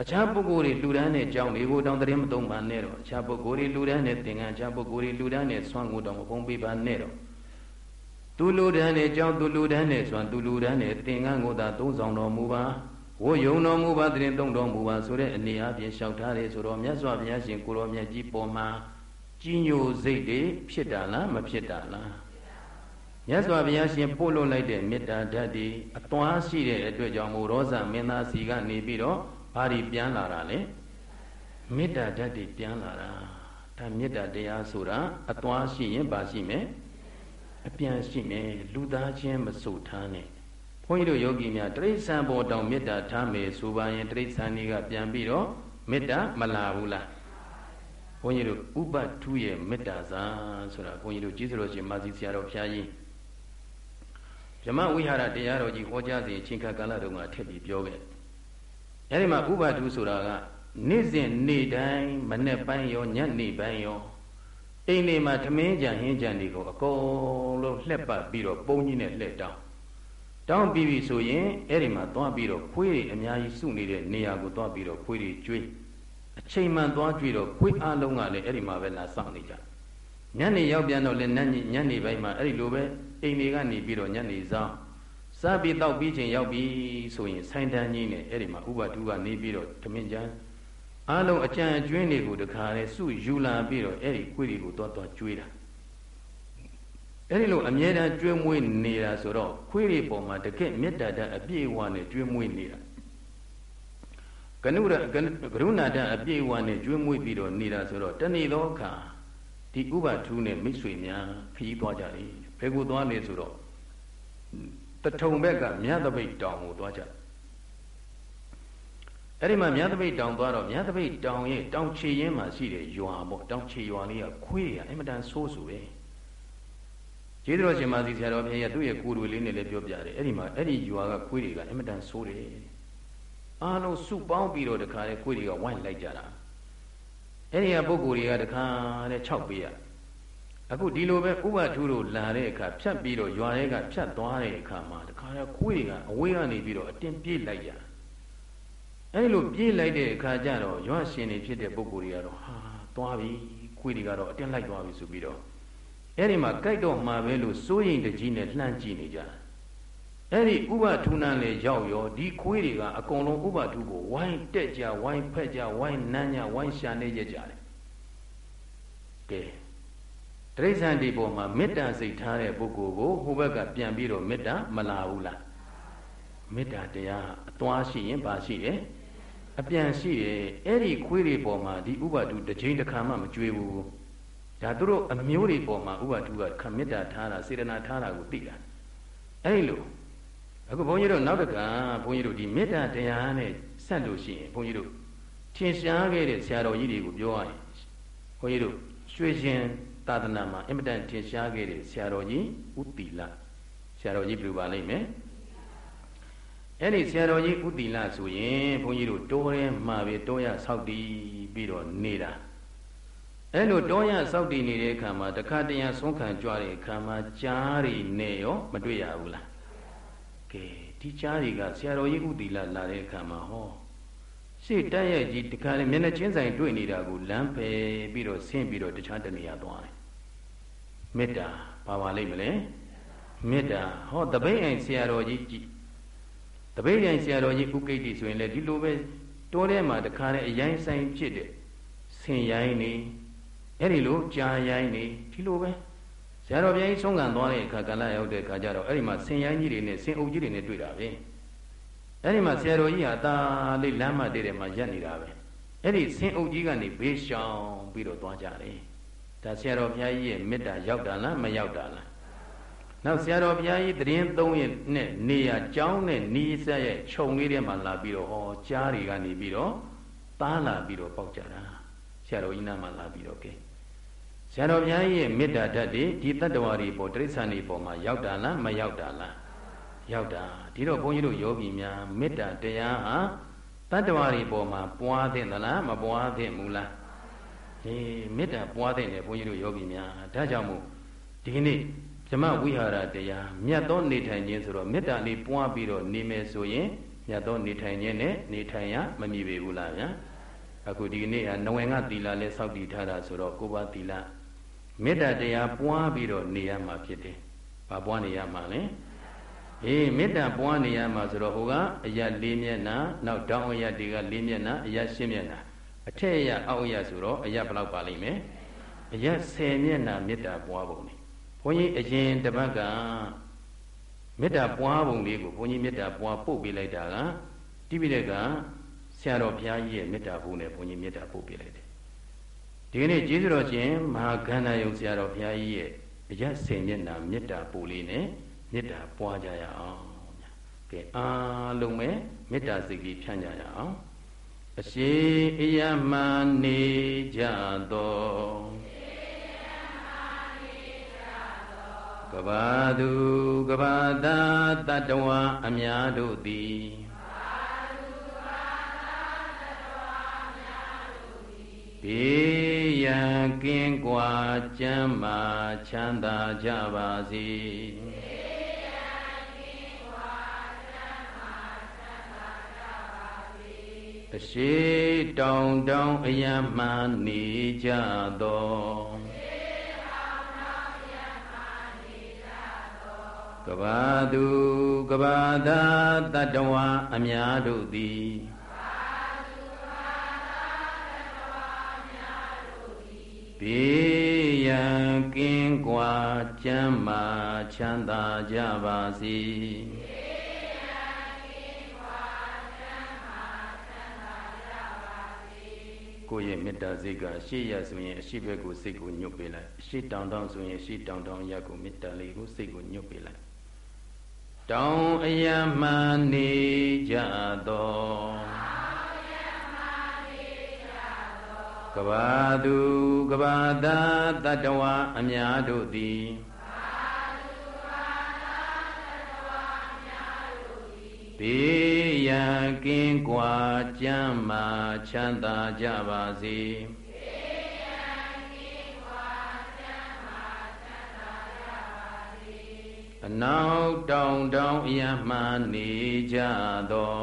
အခြားပုဂ္ဂိုလ်တွေလှူဒန်းတဲ့အကြောင်းတွေကိုတောင်းတရင်မသုံးပါနဲ့တော့အခြားပုဂ္ဂိုလ်တွေလှူဒန်းတဲ့သင်္ကန်းအခြားပုဂ္ဂိုလ်တွေလှူဒန်းတဲ့ဆွမ်းကိုတောင်းမဖုံးပေးပါနဲ့တော့သူလူဒန်းတဲ့အကြောင်းသူလူဒန်းတဲ့ဆွမ်းသူလူဒန်းတဲ့သင်္ကန်းကိုသာသုံးဆောင်တော်မူပါဝို့ယုံတော်မူပါတရင်သုံးတော်မူပါဆိုတဲ့အနေအချင်းလျှောက်ထားတယ်ဆိုတော့မြတ်စွာဘုရားရှင်ကိုရောမြတ်ကြီးပေါ်မှာကြီးညိုစိတ်တွေဖြစ်တာလားမဖြစ်တာလားမြတ်စွာဘုရားရှင်ပို့လို့လိုက်တဲ့မေတ္တာဓာတ်ဒီအသွမ်းရှိတဲ့အတွက်ကြောင့်မို့ရောဇမင်းသားစီကနေပြီးတော့ ဘာဒီပြန်လာတာလဲမေတ္တာဓာတ်တွေပြန်လာတာဒါမေတ္တာတရားဆိုတာအသွမ်းရှိရင်ဘာရှိမယ်အပြန်ရှိမယ်လူသားချင်းမဆိုထားနဲ့ဘုန်းကြီးတို့ယောဂီများတိရစ္ဆာန်ပေါ်တောင်မေတ္တာထားမယ်ဆိုပါရင်တိရစ္ဆာန်တွေကပြန်ပြီးတော့မေတ္တာမလာဘူးလားဘုန်းကြီးတို့ဥပထုရဲ့မေတ္တာစာဆိုတာဘုန်းကြီးတို့ကျေးဇူးတော်ရှင်မာစီဆရာတော်ဘုရားကြီးဗြဟ္မဝိဟာရတရားတော်ကြီးဟောကြားစဉ်အချိန်ခါကာလတုန်းကထည့်ပြီးပြောခဲ့ အဲဒီမှာဥပဒုဆိုတာကနေ့စဉ်နေ့တိုင်းမနေ့ပိုင်းရောညနေပိုင်းရောအိမ်လေးမှာသမင်းကြံဟင်းကြံတွေကိုအကုန်လုံးလှက်ပတ်ပြီးတော့ပုံကြီးနဲ့လှက်တောင်းတောင်းပြီးပြီဆိုရင်အဲ့ဒီမှာသွားပြီးတော့ခွေးတွေအများကြီးစုနေတဲ့နေရာကိုသွားပြီးတော့ခွေးတွေကျွေးအချိန်မှန်သွားကြွေတော့ခွေးအလုံးကလည်းအဲ့ဒီမှာပဲလာစောင့်နေကြညနေရောက်ပြန်တော့လည်းညနေပိုင်းမှာအဲ့ဒီလိုပဲအိမ်တွေကနေပြီးတော့ညနေဆောင် စားပြီးတောက်ပြီးချိန်ရောက်ပြီဆိုရင်ဆိုင်တန်းကြီးနဲ့အဲ့ဒီမှာဥပဒုကနေပြီးတော့ဓမင်းကျန်အားလုံးအကြံအကျွင်းတွေကိုတခါလဲစုယူလာပြီးတော့အဲ့ဒီခွေးတွေကိုသွားသွားကျွေးတာအဲ့ဒီလိုအမြဲတမ်းကျွေးမွေးနေတာဆိုတော့ခွေးတွေပေါ်မှာတကယ့်မေတ္တာတအပြည့်အဝနဲ့ကျွေးမွေးနေတာကနုရကရုဏာတအပြည့်အဝနဲ့ကျွေးမွေးပြီးတော့နေတာဆိုတော့တဏီသောအခါဒီဥပထူးနဲ့မိတ်ဆွေများခရီးသွားကြတယ်ဘယ်ကိုသွားလဲဆိုတော့ တထုံဘက်ကမြတ်တပိတ်တောင်ကိုသွားကြအဲ့ဒီမှာမြတ်တပိတ်တောင်သွားတော့မြတ်တပိတ်တောင်ရဲ့တောင်ချေရင်းမှာရှိတဲ့ရွာပေါ့တောင်ချေရွာလေးကခွေးရအင်မတန်ဆိုးဆိုပဲကျေးဇူးတော်ရှင်မာစီဆရာတော်ဘုရားသူ့ရဲ့ကိုယ်တွေလေးနဲ့လည်းပြောပြတယ်အဲ့ဒီမှာအဲ့ဒီရွာကခွေးတွေကအင်မတန်ဆိုးတယ်အားလုံးစုပေါင်းပြီးတော့တခါလေခွေးတွေကဝိုင်းလိုက်ကြတာအဲ့ဒီကပုဂ္ဂိုလ်တွေကတခါတဲ့6ပေးရ အခုဒီလိုပဲဥပထူးတို့လာတဲ့အခါဖြတ်ပြီးတော့ရွာတွေကဖြတ်သွားတဲ့အခါမှာတခါလေခွေးတွေကအဝေးကနေပြီးတော့အတင်းပြေးလိုက်ကြအဲ့လိုပြေးလိုက်တဲ့အခါကျတော့ရွာရှင်တွေဖြစ်တဲ့ပုဂ္ဂိုလ်တွေကတော့ဟာသွားပြီခွေးတွေကတော့အတင်းလိုက်သွားပြီဆိုပြီးတော့အဲ့ဒီမှာကြိုက်တော့မှာပဲလို့စိုးရင်တကြီးနဲ့လှမ်းကြည့်နေကြအဲ့ဒီဥပထူးနန်းလေရောက်ရောဒီခွေးတွေကအကုန်လုံးဥပထူးကိုဝိုင်းတက်ကြဝိုင်းဖက်ကြဝိုင်းနမ်းကြဝိုင်းရှာနေကြကြတယ်ကဲ တိရစ္ဆာန်ဒီပေါ်မှာမေတ္တာစိတ်ထားတဲ့ပုဂ္ဂိုလ်ကိုဟိုဘက်ကပြန်ပြီးတော့မေတ္တာမလာဘူးလားမေတ္တာတရားအသွားရှိရင်ပါရှိတယ်အပြန်ရှိတယ်အဲ့ဒီခွေးတွေပေါ်မှာဒီဥပဒုတစ်ချိန်တစ်ခါမှမကြွေးဘူးဒါသူတို့အမျိုးတွေပေါ်မှာဥပဒုကခမေတ္တာထားတာစေတနာထားတာကိုသိတာအဲ့လိုအခုဘုန်းကြီးတို့နောက်တကဘုန်းကြီးတို့ဒီမေတ္တာတရားနဲ့ဆက်လို့ရှိရင်ဘုန်းကြီးတို့ထင်ရှားခဲ့တဲ့ဆရာတော်ကြီးတွေကိုပြောရရင်ဘုန်းကြီးတို့ရွှေရှင် သာသနာမှာအင်မတန်ထင်ရှားခဲ့တဲ့ဆရာတော်ကြီးဥတီလဆရာတော်ကြီးပြပါလိမ့်မယ်အဲ့ဒီဆရာတော်ကြီးဥတီလဆိုရင်ဘုန်းကြီးတို့တိုးရဲမှာပဲတိုးရဆောက်တည်ပြီးတော့နေတာအဲ့လိုတောရစောက်တည်နေတဲ့အခါမှာတခါတရံဆုံးခံကြွတဲ့အခါမှာကြားရီနဲ့ရောမတွေ့ရဘူးလားကဲဒီကြားရီကဆရာတော်ကြီးဥတီလာလာတဲ့အခါမှာဟော ရှေ့တက်ရဲ့ကြီးတခါလေမျက်နှာချင်းဆိုင်တွေ့နေတာကိုလမ်းပယ်ပြီးတော့ဆင်းပြီးတော့တခြားတနေရာသွားတယ်မေတ္တာပါပါလိမ့်မလဲမေတ္တာဟောတပိတ်အိမ်ဆရာတော်ကြီးကြည်တပိတ်အိမ်ဆရာတော်ကြီးဥကိတ်တိဆိုရင်လေဒီလိုပဲတိုးထဲမှာတခါလေအရင်ဆိုင်ဖြစ်တဲ့ဆင်ရိုင်းနေအဲ့ဒီလိုကြာရိုင်းနေဒီလိုပဲဆရာတော်ဘုရားကြီးဆုံးခံသွားတဲ့အခါကလရောက်တဲ့အခါကျတော့အဲ့ဒီမှာဆင်ရိုင်းကြီးတွေနဲ့ဆင်အုပ်ကြီးတွေနဲ့တွေ့တာပဲ အဲ့ဒီမှာဆရာတော်ကြီးဟာတာလေးလမ်းမတည့်တယ်မှာရက်နေတာပဲအဲ့ဒီဆင်အုပ်ကြီးကနေဘေးရှောင်ပြီးတော့သွားကြတယ်ဒါဆရာတော်ဘုရားကြီးရဲ့မေတ္တာရောက်တာလားမရောက်တာလားနောက်ဆရာတော်ဘုရားကြီးတရင်သုံးရဲ့နဲ့နေရကြောင်းနဲ့နီးစက်ရဲ့ခြုံလေးထဲမှာလာပြီးတော့ဟောကြားတွေကနေပြီးတော့သားလာပြီးတော့ပေါက်ကြတာဆရာတော်ကြီးနားမှာလာပြီးတော့ကဲဆရာတော်ဘုရားကြီးရဲ့မေတ္တာဓာတ်တွေဒီတတ္တဝါတွေပေါ်တိရစ္ဆာန်တွေပေါ်မှာရောက်တာလားမရောက်တာလား ရောက်တာဒီတော့ဘုန်းကြီးတို့ယောဂီများမေတ္တာတရားဟာတတ္တဝါတွေပေါ်မှာပွားသင့်သလားမပွားသင့်ဘူးလားဟေးမေတ္တာပွားသင့်တယ်ဘုန်းကြီးတို့ယောဂီများဒါကြောင့်မို့ဒီနေ့ဇမဝိဟာရတရားမြတ်သောနေထိုင်ခြင်းဆိုတော့မေတ္တာလေးပွားပြီးတော့နေမယ်ဆိုရင်မြတ်သောနေထိုင်ခြင်းနဲ့နေထိုင်ရမမြည်ပေဘူးလားဗျာအခုဒီနေ့ဟာနဝင်ကသီလလဲစောင့်တည်ထားတာဆိုတော့ကိုးပါးသီလမေတ္တာတရားပွားပြီးတော့နေရမှာဖြစ်တယ်။ဘာပွားနေရမှာလဲ။ အေးမေတ္တာပွားနေရမှာဆိုတော့ဟိုကအရာ၄မျက်နှာနောက်တောင်းအရာတွေက၄မျက်နှာအရာ၈မျက်နှာအထက်အရာအောက်အရာဆိုတော့အရာဘယ်လောက်ပါလိမ့်မယ်။အရာ10မျက်နှာမေတ္တာပွားပုံနေ။ဘုန်းကြီးအရင်တပတ်ကမေတ္တာပွားပုံလေးကိုဘုန်းကြီးမေတ္တာပွားပို့ပေးလိုက်တာကတိပိဋကဆရာတော်ဘုရားကြီးရဲ့မေတ္တာဖို့နဲ့ဘုန်းကြီးမေတ္တာပို့ပေးလိုက်တယ်ဒီကနေ့ကျေးဇူးတော်ရှင်မဟာကန္နာယုံဆရာတော်ဘုရားကြီးရဲ့အရက်စင်မျက်နှာမေတ္တာပို့လေးနဲ့ မေတ္တာပွားကြရအောင်ကဲအားလုံးပဲမေတ္တာစိတ်ကြီးဖြန့်ကြရအောင်အရှိအယမနေကြသောကဘာသူကဘာသာတတဝအများတို့သည်ဘေးရန်ကင်းကွာကျမ်းမာချမ်းသာကြပါစေ အရှိတောင်တောင်အယမှန်နေကြသောကဘာသူကဘာသာတတဝအများတို့သည်ဘေးရန်ကင်းကွာကျမ်းမာချမ်းသာကြပါစေ ကိုယ့်ရဲ့မေတ္တာစိတ်ကရှေ့ရဆိုရင်အရှိဘက်ကိုစိတ်ကိုညွတ်ပေးလိုက်အရှိတောင်တောင်ဆိုရင်ရှေ့တောင်တောင်ရက်ကိုမေတ္တာလေးကိုစိတ်ကိုညွတ်ပေးလိုက်တောင်အယမှနေကြသောကဘာသူကဘာသာတတဝအများတို့သည် ဘေးရန်ကင်းကွာကြမ်းမာချမ်းသာကြပါစေအနောက်တောင်တောင်အယမှနေကြသော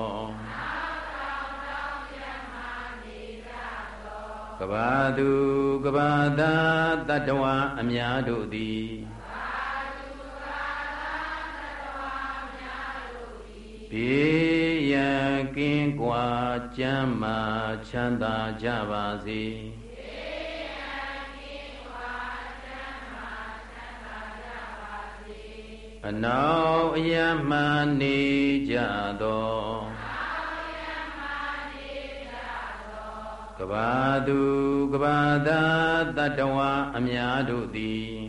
ကဘာသူကဘာသာတတဝအများတို့သည် ဘေးရန်ကင်းကွာကျမ်းမာချမ်းသာကြပါစေအနောက်အယမှနေကြသောကဘာသူကဘာသာတတဝအများတို့သည်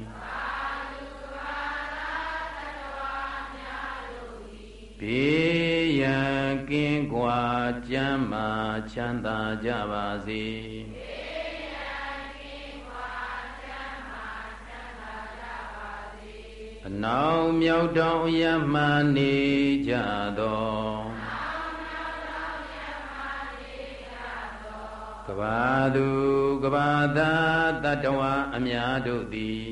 ဘေးရန်ကင်းကွာကျမ်းမာချမ်းသာကြပါစေအနောင်မြောက်တောင်ရမှနေကြသောကဘာသူကဘာသာတတဝအများတို့သည်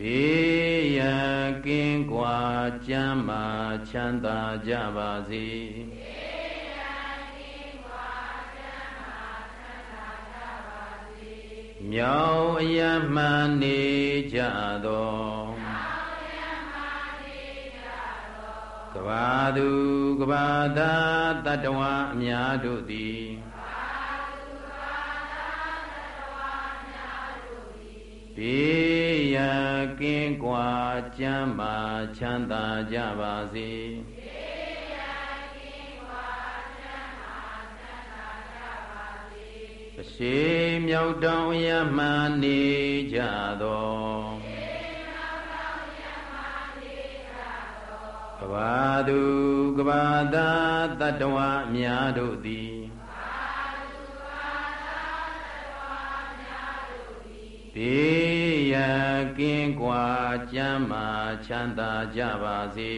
ဘေးရန်ကင်းကွာကျမ်းမာချမ်းသာကြပါစေမြောင်အယမှန်နေကြသောကဘာသူကဘာသာတတဝအများတို့သည် ဘေးရန်ကင်းကွာကျမ်းမာချမ်းသာကြပါစေအရှိမြောက်တောင်ရမှန်နေကြသောကဘာသူကဘာသာတတဝအများတို့သည် ဘေးရန်ကင်းကွာကျမ်းမာချမ်းသာကြပါစေ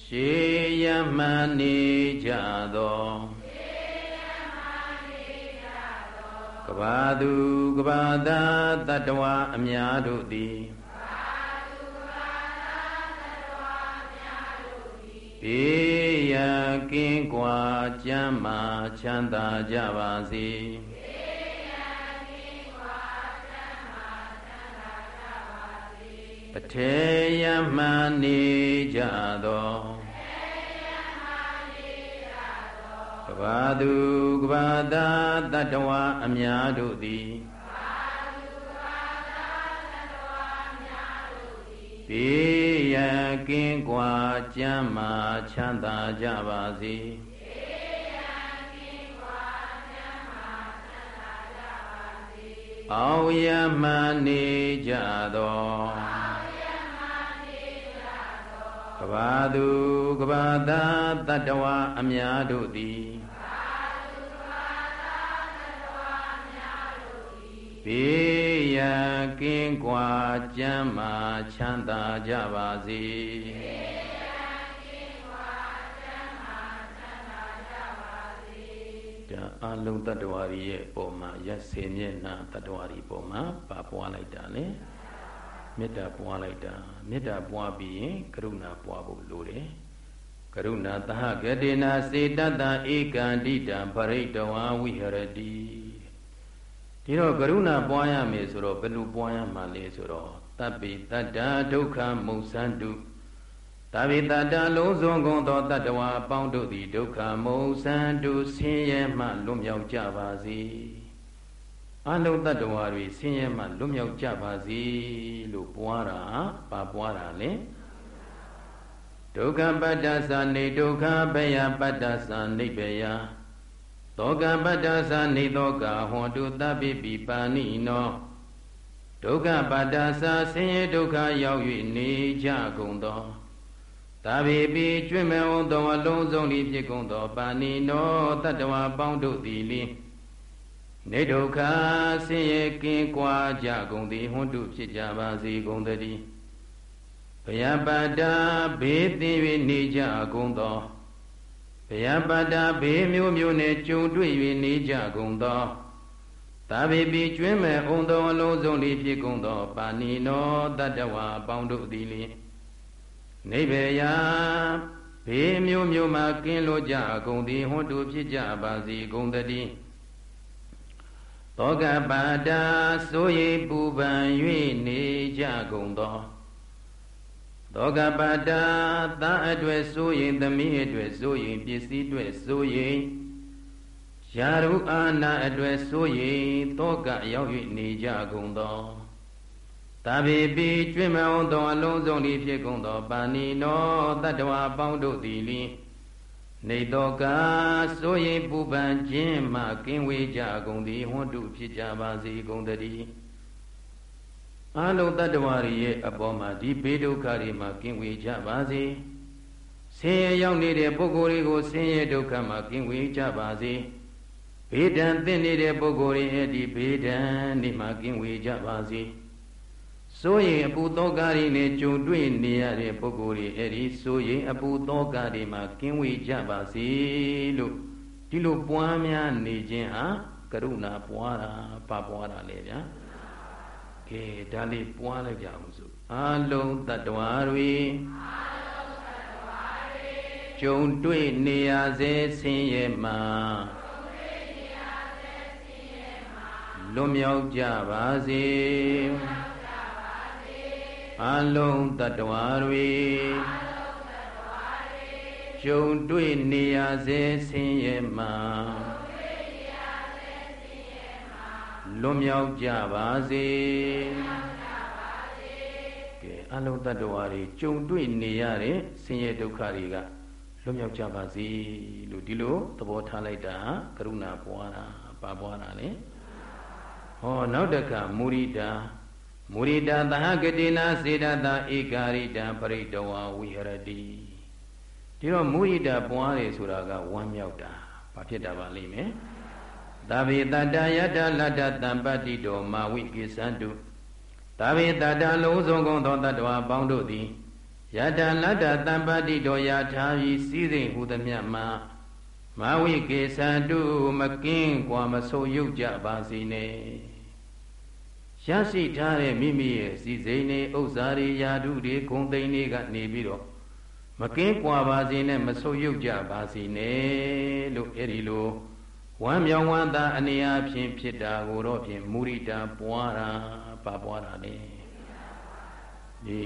ရှေးရမှန်နေကြသောကဘာသူကဘာသာတတဝအများတို့သည် ဘေးရန်ကင်းကွာကျမ်းမာချမ်းသာကြပါစေအထေယမှန်နေကြသောကဘာသူကဘာသာတတဝအများတို့သည် ဘေးရန်ကင်းကွာကျမ်းမာချမ်းသာကြပါစေအောင်ရမှန်နေကြသောကဘာသူကဘာသာတတဝအများတို့သည် ဘေးရန်ကင်းကွာကျမ်းမာချမ်းသာကြပါစေဒါအလုံးတတ္တဝါတွေရဲ့ပုံမှာရက်စေမျက်နှာတတ္တဝါတွေပုံမှာပါပွားလိုက်တာလေမေတ္တာပွားလိုက်တာမေတ္တာပွားပြီးရင်ကရုဏာပွားဖို့လိုတယ်ကရုဏာသဟဂတေနာစေတတံဧကန္တိတံပရိတဝါဝိဟရတိ ဒီတော့ကရုဏာပွားရမယ်ဆိုတော့ဘယ်လိုပွားရမှာလဲဆိုတော့တပ်ပိတတ္တဒုက္ခမုံစန္တုတပိတတ္တလုံးစုံကုန်သောတတ္တဝါအပေါင်းတို့သည်ဒုက္ခမုံစန္တုဆင်းရဲမှလွတ်မြောက်ကြပါစေအလုံးတတ္တဝါတွေဆင်းရဲမှလွတ်မြောက်ကြပါစေလို့ပွားတာပါပွားတာလဲဒုက္ခပတ္တသနေဒုက္ခဘယပတ္တသနိဗ္ဗယ သောကပတ္တသနေသောကဟွန်တုတပိပိပါဏိနောဒုက္ခပတ္တသဆင်းရဲဒုက္ခရောက်၍နေကြကုန်သောတပိပိကျွင့်မဲ့ဝသောအလုံးစုံဤဖြစ်ကုန်သောပါဏိနောတတ္တဝါပေါင်းတို့သည်လင်းနေဒုက္ခဆင်းရဲကင်းကွာကြကုန်သည်ဟွန်တုဖြစ်ကြပါစေကုန်တည်းဘယပတ္တဘေးသိ၍နေကြကုန်သော ဘယပတ္တဘေးမျိုးမျိုးနဲ့ကြုံတွေ့၍နေကြကုန်သောသာဘေပိကျွင်းမဲ့အုံသောအလုံးစုံလေးဖြစ်ကုန်သော ပါဏိနောတတ္တဝါပေါင်းတို့သည်လင်နိဗ္ဗေယဘေးမျိုးမျိုးမှကင်းလို့ကြကုန်သည်ဟွန်တုဖြစ်ကြပါစေကုန်တည်းသောကပါဒာစိုးရိမ်ပူပန်၍နေကြကုန်သော သောကပတ္တာသာအတွေ့ဆိုရင်သမီးအတွေ့ဆိုရင်ပစ္စည်းတွေ့ဆိုရင်ယာရုအာနာအတွေ့ဆိုရင်သောကရောက်၍နေကြကုန်သောတဗေပိကျွင့်မအောင်သောအလုံးစုံဤဖြစ်ကုန်သောပါဏိနောတတ္တဝါပေါင်းတို့သည်လင်နေသောကဆိုရင်ပူပန်ခြင်းမှကင်းဝေးကြကုန်သည်ဟွန်းတုဖြစ်ကြပါစေကုန်တည်း အလုံးတ attva တွေရဲ့အပေါ်မှာဒီဘေးဒုက္ခတွေမှာကင်းဝေးကြပါစေဆင်းရဲရောက်နေတဲ့ပုဂ္ဂိုလ်တွေကိုဆင်းရဲဒုက္ခမှာကင်းဝေးကြပါစေဘေးဒဏ်သင့်နေတဲ့ပုဂ္ဂိုလ်တွေအဲ့ဒီဘေးဒဏ်နေမှာကင်းဝေးကြပါစေစိုးရင်အပူသောကားတွေနဲ့ကြုံတွေ့နေရတဲ့ပုဂ္ဂိုလ်တွေအဲ့ဒီစိုးရင်အပူသောကားတွေမှာကင်းဝေးကြပါစေလို့ဒီလိုပွားများနေခြင်းဟာကရုဏာပွားတာပါပွားတာလေဗျာ ကဲဒါလေးပွားလိုက်ကြအောင်စို့အလုံးတ attva တွေကြုံတွေ့နေရစေဆင်းရဲမှာလွတ်မြောက်ကြပါစေအလုံးတ attva တွေကြုံတွေ့နေရစေဆင်းရဲမှာ လွတ်မြောက်ကြပါစေကဲအလုံးတ attva တွေကြုံတွေ့နေရတဲ့ဆင်းရဲဒုက္ခတွေကလွတ်မြောက်ကြပါစေလို့ဒီလိုသဘောထားလိုက်တာကရုဏာပွားတာပါပွားတာလေဟောနောက်တခါမုရိတာမုရိတာသဟဂတိနာစေတတာဧကာရိတာပရိတဝဝိဟရတိဒီတော့မုရိတာပွားတယ်ဆိုတာကဝမ်းမြောက်တာဘာဖြစ်တာပါလိမ့်မယ် သဗ္ဗေတတယတလတ္တတံပတ္တိတောမာဝိကိသန္တုသဗ္ဗေတတလုံးစုံကုန်သောတတ္တဝါပေါင်းတို့သည်ယတလတ္တတံပတ္တိတောယာထားပြီးစည်းစိမ်ဟူသည်မြတ်မှာမာဝိကေသန္တုမကင်းกว่าမဆိုးရုပ်ကြပါစေနဲ့ရရှိထားတဲ့မိမိရဲ့စီစိန်နေဥစ္စာတွေယာဓုတွေဂုံသိန်းတွေကနေပြီးတော့မကင်းကွာပါစေနဲ့မဆုပ်ယုပ်ကြပါစေနဲ့လို့အဲ့ဒီလို ဝမ်းမြောင်ဝမ်းသာအနေအချင်းဖြစ်တာကိုတော့ဖြင့်မုရိတာပွားတာပါပွားတာလေဒီ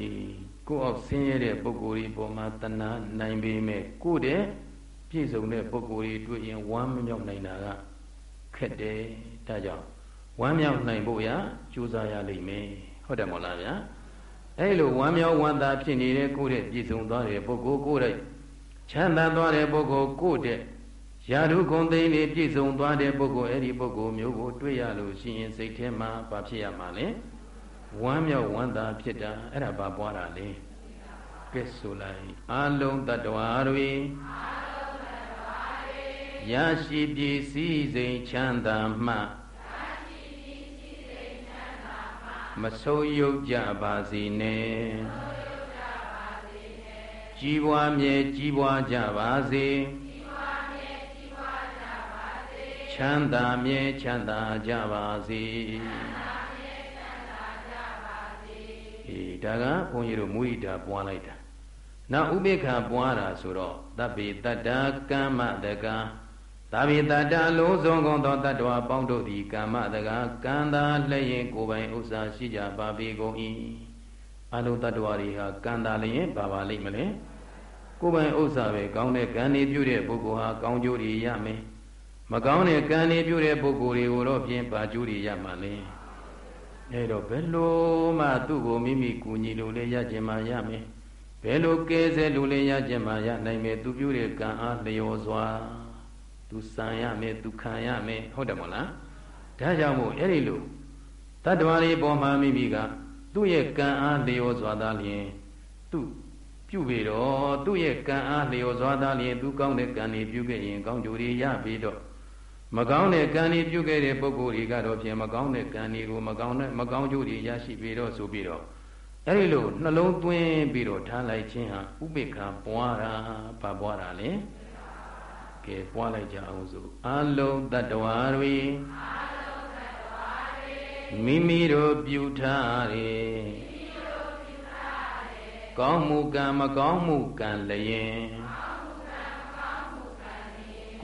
ကိုယ့်အောက်ဆင်းရဲတဲ့ပုဂ္ဂိုလ်ဒီပေါ်မှာတဏှာနိုင်ပေမဲ့ကိုယ့်တဲ့ပြည့်စုံတဲ့ပုဂ္ဂိုလ်တွေတွေ့ရင်ဝမ်းမမြောက်နိုင်တာကခက်တယ်ဒါကြောင့်ဝမ်းမြောက်နိုင်ဖို့ရကြိုးစားရလိမ့်မယ်ဟုတ်တယ်မို့လားဗျာအဲ့လိုဝမ်းမြောက်ဝမ်းသာဖြစ်နေတဲ့ကိုယ့်ရဲ့ပြည့်စုံသွားတဲ့ပုဂ္ဂိုလ်ကိုယ်ရဲ့ချမ်းသာသွားတဲ့ပုဂ္ဂိုလ်ကိုယ့်တဲ့ ယာရုဂုံသိန်းလေးပြည့်စုံသွားတဲ့ပုဂ္ဂိုလ်အဲ့ဒီပုဂ္ဂိုလ်မျိုးကိုတွေ့ရလို့ရှိရင်စိတ်ထဲမှာဘာဖြစ်ရမှာလဲဝမ်းမြောက်ဝမ်းသာဖြစ်တာအဲ့ဒါဘာပွားတာလဲကဲဆိုလိုက်အလုံးတ attva တွေရရှိပစ္စည်းစိမ်ချမ်းသာမှမဆုံးယုတ်ကြပါစေနဲ့ကြီးပွားမြဲကြီးပွားကြပါစေ ချမ်းသာမြဲချမ်းသာကြပါစေအေးဒါကဘုန်းကြီးတို့မူရိတာပွားလိုက်တာနောက်ဥပိ္ပခာပွားတာဆိုတော့တပ္ပိတတ္တာကမ္မတကံသာဝိတတလုံးစုံကုန်သောတ attva ပေါင်းတို့သည်ကာမတကာကံသာလျင်ကိုယ်ပိုင်ဥစ္စာရှိကြပါပေကုန်၏အလုံးတ attva တွေဟာကံသာလျင်ပါပါလိမ့်မလဲကိုယ်ပိုင်ဥစ္စာပဲကောင်းတဲ့ကံနေပြုတဲ့ပုဂ္ဂိုလ်ဟာကောင်းကျိုးတွေရမယ် မကောင်းတဲ့ကံနေပြုတဲ့ပုဂ္ဂိုလ်တွေကိုတော့ဖြင့်ပါကျိုးတွေရမှာလေအဲတော့ဘယ်လိုမှသူ့ကိုမိမိကူညီလို့လည်းရခြင်းမှရမယ်ဘယ်လိုကဲဆဲလို့လည်းရခြင်းမှရနိုင်မယ်သူပြုတဲ့ကံအားလျော်စွာသူစံရမယ်သူခံရမယ်ဟုတ်တယ်မို့လားဒါကြောင့်မို့အဲ့ဒီလိုတတ္တဝါတွေပေါ်မှာမိမိကသူ့ရဲ့ကံအားလျော်စွာသာလျင်သူပြုပြီးတော့သူ့ရဲ့ကံအားလျော်စွာသာလျင်သူကောင်းတဲ့ကံတွေပြုခဲ့ရင်ကောင်းကျိုးတွေရပြီးတော့ မကောင်းတဲ့ကံတွေပြုခဲ့တဲ့ပုဂ္ဂိုလ်တွေကတော့ဖြင့်မကောင်းတဲ့ကံတွေကိုမကောင်းတဲ့မကောင်းကျိုးတွေရရှိပြီးတော့ဆိုပြီးတော့အဲ့ဒီလိုနှလုံးသွင်းပြီးတော့ထားလိုက်ခြင်းဟာဥပိ္ပခာပွားတာဘာပွားတာလဲကဲပွားလိုက်ကြအောင်စို့အလုံးတ attva တွေမိမိတို့ပြုထားတယ်ကောင်းမှုကံမကောင်းမှုကံလျင်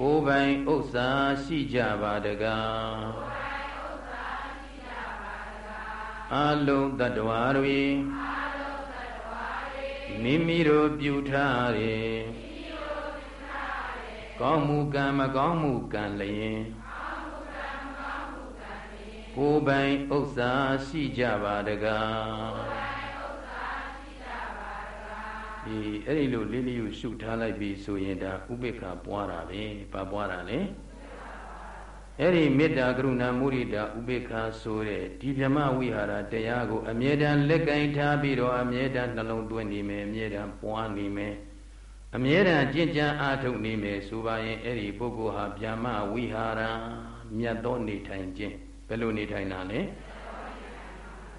ကိုယ်ပိုင်ဥစ္စာရှိကြပါတကားအလုံးတ attva တွေမိမိတို့ပြုထားတယ်ကောင်းမှုကံမကောင်းမှုကံလျင်ကိုယ်ပိုင်ဥစ္စာရှိကြပါတကား ဒီအဲ့ဒီလိုလေးလေးကိုရှုထားလိုက်ပြီဆိုရင်ဒါဥပိ္ပခပွားတာပဲဘာပွားတာလဲအဲ့ဒီမေတ္တာကရုဏာမုရိဒာဥပိ္ပခဆိုတဲ့ဒီဗြဟ္မဝိဟာရတရားကိုအမြဲတမ်းလက်ကင်ထားပြီးတော့အမြဲတမ်းနှလုံးသွင်းနေမယ်အမြဲတမ်းပွားနေမယ်အမြဲတမ်းကြင်ကြံအားထုတ်နေမယ်ဆိုပါရင်အဲ့ဒီပုဂ္ဂိုလ်ဟာဗျာမဝိဟာရမြတ်သောနေထိုင်ခြင်းဘယ်လိုနေထိုင်တာလဲ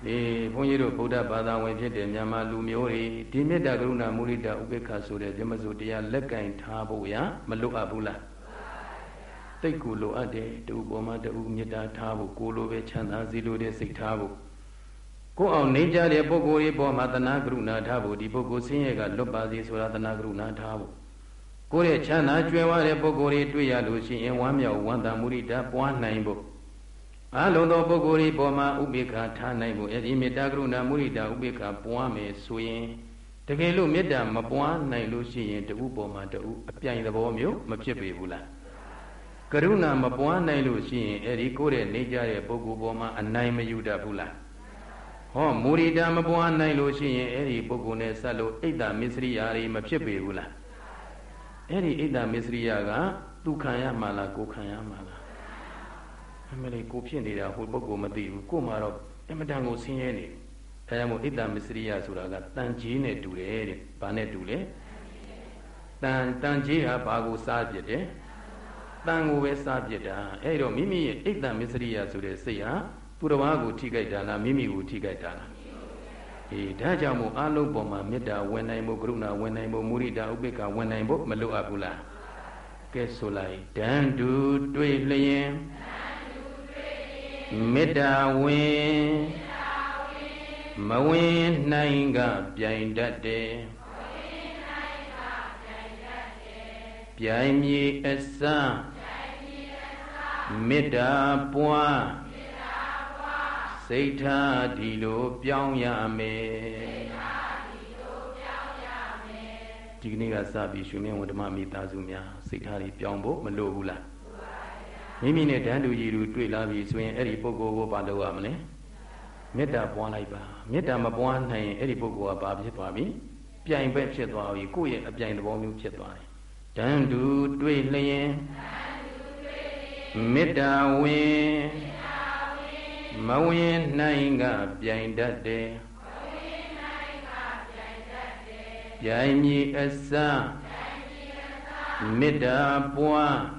ဒီဘုန်းကြီးတို့ဗုဒ္ဓဘာသာဝင်ဖြစ်တဲ့မြန်မာလူမျိုးတွေဒီမေတ္တာကရုဏာမုရိဒဥပေက္ခဆိုတဲ့ဇမစုတရားလက်ကင်ထားဖို့ရမလိုအပ်ဘူးလားတိတ်ကိုလိုအပ်တယ်တူပေါ်မှာတူမေတ္တာထားဖို့ကိုလိုပဲချမ်းသာစီလိုတဲ့စိတ်ထားဖို့ကိုအောင်နေကြတဲ့ပုဂ္ဂိုလ်ရဲ့ပေါ်မှာတဏှာကရုဏာထားဖို့ဒီပုဂ္ဂိုလ်ဆင်းရဲကလွတ်ပါစေဆိုတာတဏှာကရုဏာထားဖို့ကိုယ့်ရဲ့ချမ်းသာကြွယ်ဝတဲ့ပုဂ္ဂိုလ်တွေတွေ့ရလို့ရှိရင်ဝမ်းမြောက်ဝမ်းသာမုရိဒပွားနိုင်ဖို့ အလုံးသောပုဂ္ဂိုလ်ဤပေါ်မှာဥပေက္ခထားနိုင်ဖို့အဲဒီမေတ္တာကရုဏာမုရိဒဥပေက္ခပွားမယ်ဆိုရင်တကယ်လို့မေတ္တာမပွားနိုင်လို့ရှိရင်တူပေါ်မှာတူအပြိုင်သဘောမျိုးမဖြစ်ပေဘူးလားကရုဏာမပွားနိုင်လို့ရှိရင်အဲဒီကိုယ့်ရဲ့နေကြတဲ့ပုဂ္ဂိုလ်ပေါ်မှာအနိုင်မယူတတ်ဘူးလားဟောမူရိတာမပွားနိုင်လို့ရှိရင်အဲ့ဒီပုဂ္ဂိုလ်နဲ့ဆက်လို့အိတ်တာမစ္စရိယာတွေမဖြစ်ပေဘူးလားအဲ့ဒီအိတ်တာမစ္စရိယာကသူခံရမှာလားကိုခံရမှာလား အမေလေးကိုဖြစ်နေတာဟိုပုဂ္ဂိုလ်မသိဘူးကိုမှတော့အမတန်ကိုဆင်းရဲနေအဲဒါမို့အိတ်တာမစ္စရိယာဆိုတာကတန်ကြီးနဲ့တူတယ်တဲ့ဘာနဲ့တူလဲတန်တန်ကြီးဟာဘာကိုစားပြစ်တယ်တန်ကိုပဲစားပြစ်တာအဲ့တော့မိမိရဲ့အိတ်တာမစ္စရိယာဆိုတဲ့စိတ်ဟာသူတစ်ပါးကိုထိခိုက်တာလားမိမိကိုထိခိုက်တာလားအေးဒါကြောင့်မို့အလုံးပေါ်မှာမေတ္တာဝင်နိုင်ဖို့ကရုဏာဝင်နိုင်ဖို့မုရိဒာဥပေက္ခဝင်နိုင်ဖို့မလိုအပ်ဘူးလားကဲဆိုလိုက်တန်တူတွေ့လျင် မေတ္တာဝင်မဝင်နိုင်ကပြိုင်တတ်တယ်ပြိုင်မြေအစမေတ္တာပွားစိတ်ထားဒီလိုပြောင်းရမယ်ဒီကနေ့ကစပြီးရှင်မင်းဝဓမ္မမိသားစုများစိတ်ထားတွေပြောင်းဖို့မလိုဘူးလား မိမိနဲ့တန်းတူရည်တူတွေ့လာပြီဆိုရင်အဲ့ဒီပုဂ္ဂိုလ်ကိုဘာလုပ်ရမလဲမေတ္တာပွားလိုက်ပါမေတ္တာမပွားနိုင်ရင်အဲ့ဒီပုဂ္ဂိုလ်ကဘာဖြစ်သွားပြီပြိုင်ပဲဖြစ်သွားပြီကိုယ့်ရဲ့အပြိုင်သဘောမျိုးဖြစ်သွားတယ်တန်းတူတွေ့လျင်မေတ္တာဝင်မဝင်နိုင်ကပြိုင်တတ်တယ်ပြိုင်မည်အစမေတ္တာပွား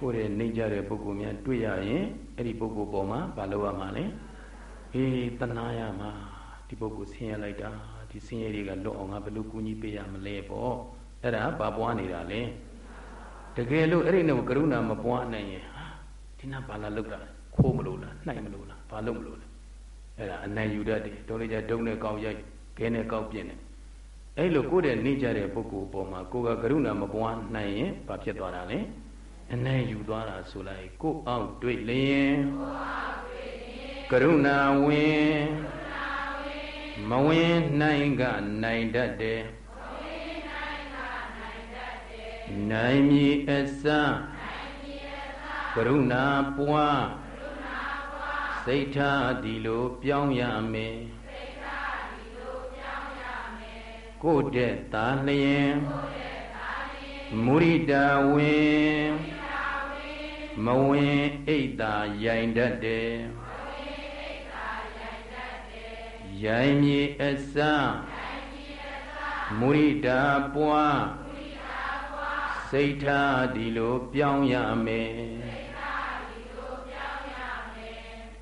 ကိုယ်ရဲ့နေကြတဲ့ပုဂ္ဂိုလ်များတွေ့ရရင်အဲ့ဒီပုဂ္ဂိုလ်ပေါ်မှာမလုပ်ရမှာလဲဟေးတနာရမှာဒီပုဂ္ဂိုလ်ဆင်းရဲလိုက်တာဒီဆင်းရဲတွေကလွတ်အောင်ငါဘယ်လိုကူညီပေးရမလဲပေါ့အဲ့ဒါဘာပွားနေတာလဲတကယ်လို့အဲ့ဒီနဲ့ကရုဏာမပွားနိုင်ရင်ဟာဒီနာဘာလာလောက်တာလဲခိုးမလို့လားနှိုက်မလို့လားဘာလို့မလို့လဲအဲ့ဒါအနိုင်ယူတတ်တယ်တော်လေးကြတုံးနဲ့ကောက်ရိုက်ခဲနဲ့ကောက်ပြင်းတယ်အဲ့လိုကိုယ်တဲ့နေကြတဲ့ပုဂ္ဂိုလ်ပေါ်မှာကိုယ်ကကရုဏာမပွားနိုင်ရင်ဘာဖြစ်သွားတာလဲ အနိုင်ယူသွားတာဆိုလိုက်ကိုယ်အောင်တွေ့လျင်ကရုဏာဝင်မဝင်နိုင်ကနိုင်တတ်တယ်နိုင်မည်အစကရုဏာပွားစိတ်ထားဒီလိုပြောင်းရမယ်စိတ်ထားဒီလိုပြောင်းရမယ်ကိုယ်တဲ့သာလျင်မုရိတာဝင် မဝင်အိတ်သာရိုင်တတ်တယ်ရိုင်မြေအစမုရိတာပွားစိတ်ထားဒီလိုပြောင်းရမယ်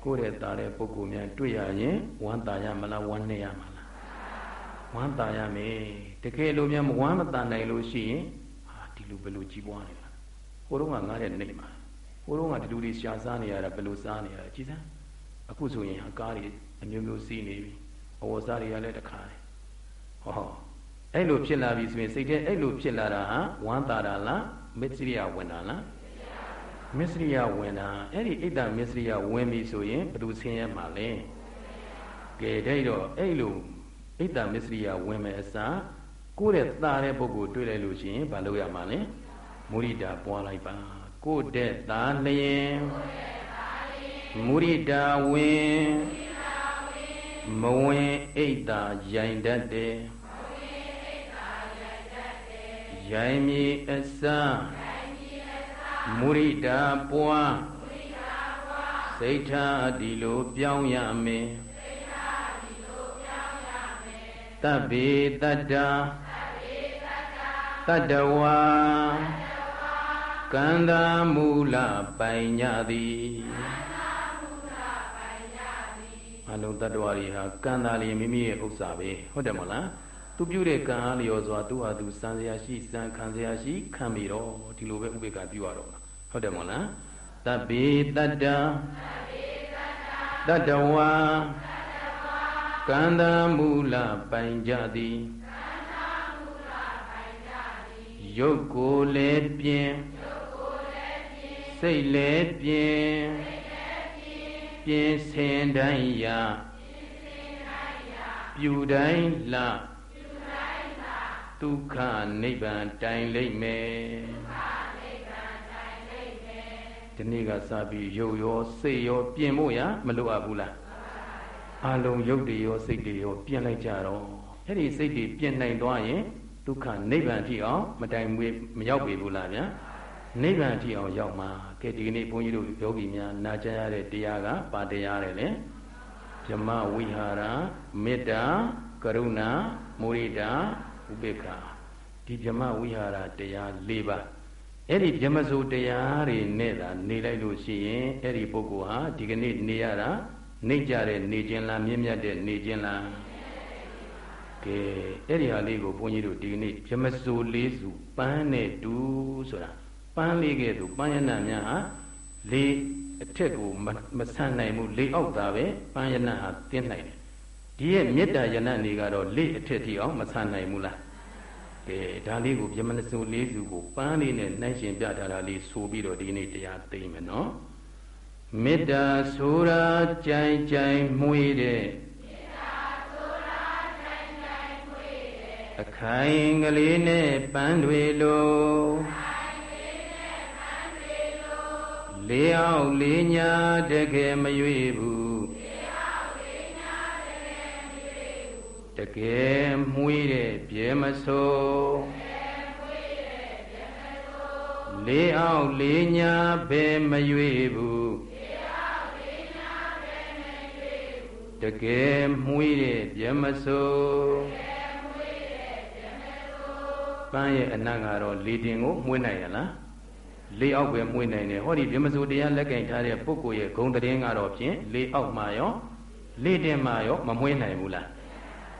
ကိုယ့်ရဲ့သားတဲ့ပုဂ္ဂိုလ်များတွေ့ရရင်ဝမ်းသာရမလားဝမ်းနေရမလားဝမ်းသာရမယ်တကယ်လို့များမဝမ်းမသာနိုင်လို့ရှိရင်ဟာဒီလိုဘယ်လိုကြီးပွားနေလဲဟိုတော့ငါတဲ့နေမှာဟို တော့ငါဒီလူတွေရှားစားနေရတာဘယ်လိုစားနေရလဲကြည်စမ်းအခုဆိုရင်အကားတွေအမျိုးမျိုးစီးနေပြီအဝစားတွေကလည်းတခါတယ်ဟောအဲ့လိုဖြစ်လာပြီဆိုရင်စိတ်ထဲအဲ့လိုဖြစ်လာတာဟာဝမ်းသာတာလားမစ္စရိယဝင်တာလားမစ္စရိယဝင်တာအဲ့ဒီအိတ်တမစ္စရိယဝင်ပြီဆိုရင်ဘယ်သူဆင်းရဲမှာလဲကဲတဲ့တော့အဲ့လိုအိတ်တမစ္စရိယဝင်မယ်အစားကိုယ့်တဲ့သားတဲ့ပုဂ္ဂိုလ်တွေ့လိုက်လို့ရှိရင်ဘာလုပ်ရမှာလဲမုရိဒာပွားလိုက်ပါ ကိုယ့်တဲ့သားလျင်မုရိဒာဝင်မဝင်အိတ်သာရိုင်တတ်တယ်ရိုင်မီအစမုရိဒာပွားစိတ်ထားဒီလိုပြောင်းရမယ်တဗ္ဗေတတ္တာတတဝါ ကန္တာမူလပိုင်ညသည်အလုံးတတ္တဝါတွေဟာကန္တာလျင်မိမိရဲ့ဥစ္စာပဲဟုတ်တယ်မဟုတ်လားသူပြုတဲ့ကံအားလျော်စွာသူဟာသူစံစရာရှိစံခံစရာရှိခံပြီတော့ဒီလိုပဲဥပေက္ခပြုရတော့မှာဟုတ်တယ်မဟုတ်လားတဗ္ဗေတတ္တာတတဝါကန္တာမူလပိုင်ကြသည်ယုတ်ကိုလည်းပြင်း စိတ်လည်းပြင်းပြင်းစင်တိုင်းရပြူတိုင်းလဒုက္ခနိဗ္ဗာန်တိုင်လိမ့်မယ်ဒီနေ့ကစပြီးရုပ်ရောစိတ်ရောပြင်ဖို့ရမလိုအပ်ဘူးလားအလုံးရုပ်တွေရောစိတ်တွေရောပြင်လိုက်ကြတော့အဲ့ဒီစိတ်တွေပြင်နိုင်သွားရင်ဒုက္ခနိဗ္ဗာန်ထိအောင်မတိုင်မွေးမရောက်ပြီဘူးလားဗျာ နိဗ္ဗာန်ထိအောင်ရောက်မှာကဲဒီကနေ့ဘုန်းကြီးတို့ယောဂီများနာကြားရတဲ့တရားကပါတရားတယ်လေဓမ္မဝိဟာရမေတ္တာကရုဏာမုရိဒာဥပေက္ခဒီဓမ္မဝိဟာရတရား၄ပါးအဲ့ဒီဗြဟ္မစိုးတရားတွေနဲ့သာနေလိုက်လို့ရှိရင်အဲ့ဒီပုဂ္ဂိုလ်ဟာဒီကနေ့နေရတာနေကြတဲ့နေခြင်းလားမြင့်မြတ်တဲ့နေခြင်းလားကဲအဲ့ဒီဟာလေးကိုဘုန်းကြီးတို့ဒီကနေ့ဗြဟ္မစိုးလေးစုပန်းနဲ့တူဆိုတာပ န်းလေးကဲ့သို့ပန်းရဏများဟာလေးအထက်ကိုမဆန့်နိုင်ဘူးလေးအောက်သာပဲပန်းရဏဟာတင်းနိုင်တယ်ဒီရဲ့မေတ္တာရဏနေကတော့လေးအထက်ထိအောင်မဆန့်နိုင်ဘူးလားကဲဒါလေးကိုပြမနစုလေးစုကိုပန်းလေးနဲ့နှိုင်းရှင်ပြထားတာလေးဆိုပြီးတော့ဒီနေ့တရားသိမယ်နော်မေတ္တာဆိုတာကြိုင်ကြိုင်မှုေးတဲ့မေတ္တာဆိုတာကြိုင်ကြိုင်မှုေးတဲ့အခိုင်ကလေးနဲ့ပန်းတွေလို လေးအောင်လေးညာတကယ်မရွေဘူးတကယ်မှုေးတဲ့ပြဲမဆိုးလေးအောင်လေးညာဘယ်မရွေဘူးတကယ်မှုေးတဲ့ပြဲမဆိုးပန်းရဲ့အနတ်ကတော့လေတင်ကိုမှုေးနိုင်ရလား လေးအောက်ပဲမှုေးနိုင်တယ်ဟောဒီပြမစိုးတရားလက်ကင်ထားတဲ့ပုဂ္ဂိုလ်ရဲ့ဂုံတရင်ကတော့ဖြင့်လေးအောက်မှာရောလေးတင်မှာရောမမွေးနိုင်ဘူးလား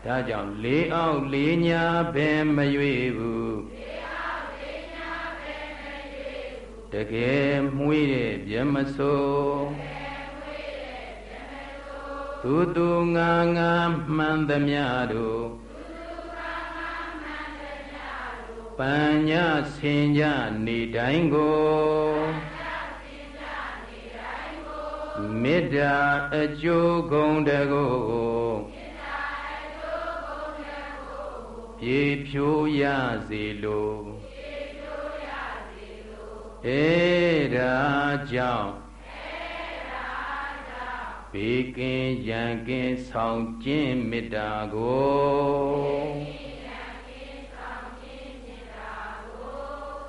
ဒါကြောင့်လေးအောက်လေးညာဘယ်မရွေဘူးလေးအောက်လေးညာဘယ်မရွေဘူးတကယ်မှုေးတဲ့ပြမစိုးသူသူငါငါမှန်သမျှတို့ ပညာဆင်ကြနေတိုင်းကိုမေတ္တာအကျိုးဂုံတကိုပြေဖြိုးရစေလိုအဲဒါကြောင့်ဘေကင်းရန်ကင်းဆောင်ခြင်းမေတ္တာကို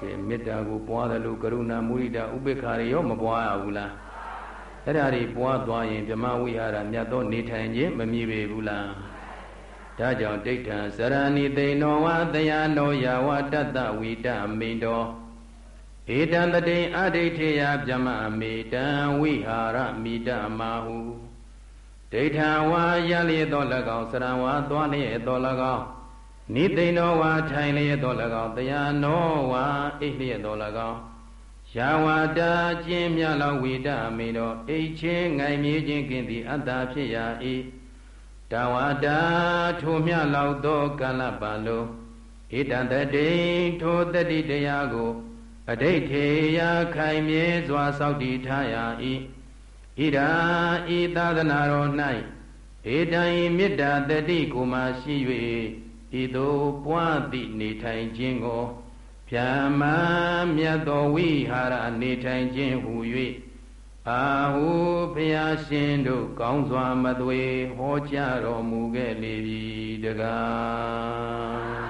ကဲမေတ္တာကိုပွားတယ်လို့ကရုဏာမုဒိတာဥပေက္ခတွေရောမပွားရဘူးလားအဲ့ဒါတွေပွားသွားရင်ဗြဟ္မဝိဟာရမြတ်သောနေထိုင်ခြင်းမမြည်ပေဘူးလားဒါကြောင့်ဒိဋ္ဌံစရဏိသိဏောဝတယနောယဝတတ္တဝိတမိန်တော်ဧတံတတိအဒိဋ္ဌေယဗြဟ္မမေတံဝိဟာရမိတမာဟုဒိဋ္ဌံဝါရလျက်သော၎င်းစရံဝါသွားလျက်သော၎င်း နိသိဏောဝါထိုင်လျက်သော၎င်းတရားနောဝါအိလျက်သော၎င်းယာဝတာကျင်းမြလောဝိတမေတော်အိချင်းငိုင်မြေခြင်းကင်းသည်အတ္တဖြစ်ရာ၏တဝတာထိုမြလောက်သောကလပံလုံးဣတံတတိထိုတတိတရားကိုအဋိဋ္ဌေယခိုင်မြဲစွာစောင့်တည်ထားရ၏ဣဒာဤသာသနာတော်၌ဧတံဤမေတ္တာတတိကိုမှရှိ၍ ဤသို့ပွားသည့်နေထိုင်ခြင်းကိုဗျာမမြတ်သောဝိဟာရနေထိုင်ခြင်းဟူ၍အာဟုဘုရားရှင်တို့ကောင်းစွာမသွေဟောကြားတော်မူခဲ့လေပြီတကားကဲအလုံးမြတ်တံဝေရအောင်ဣမယစုကြ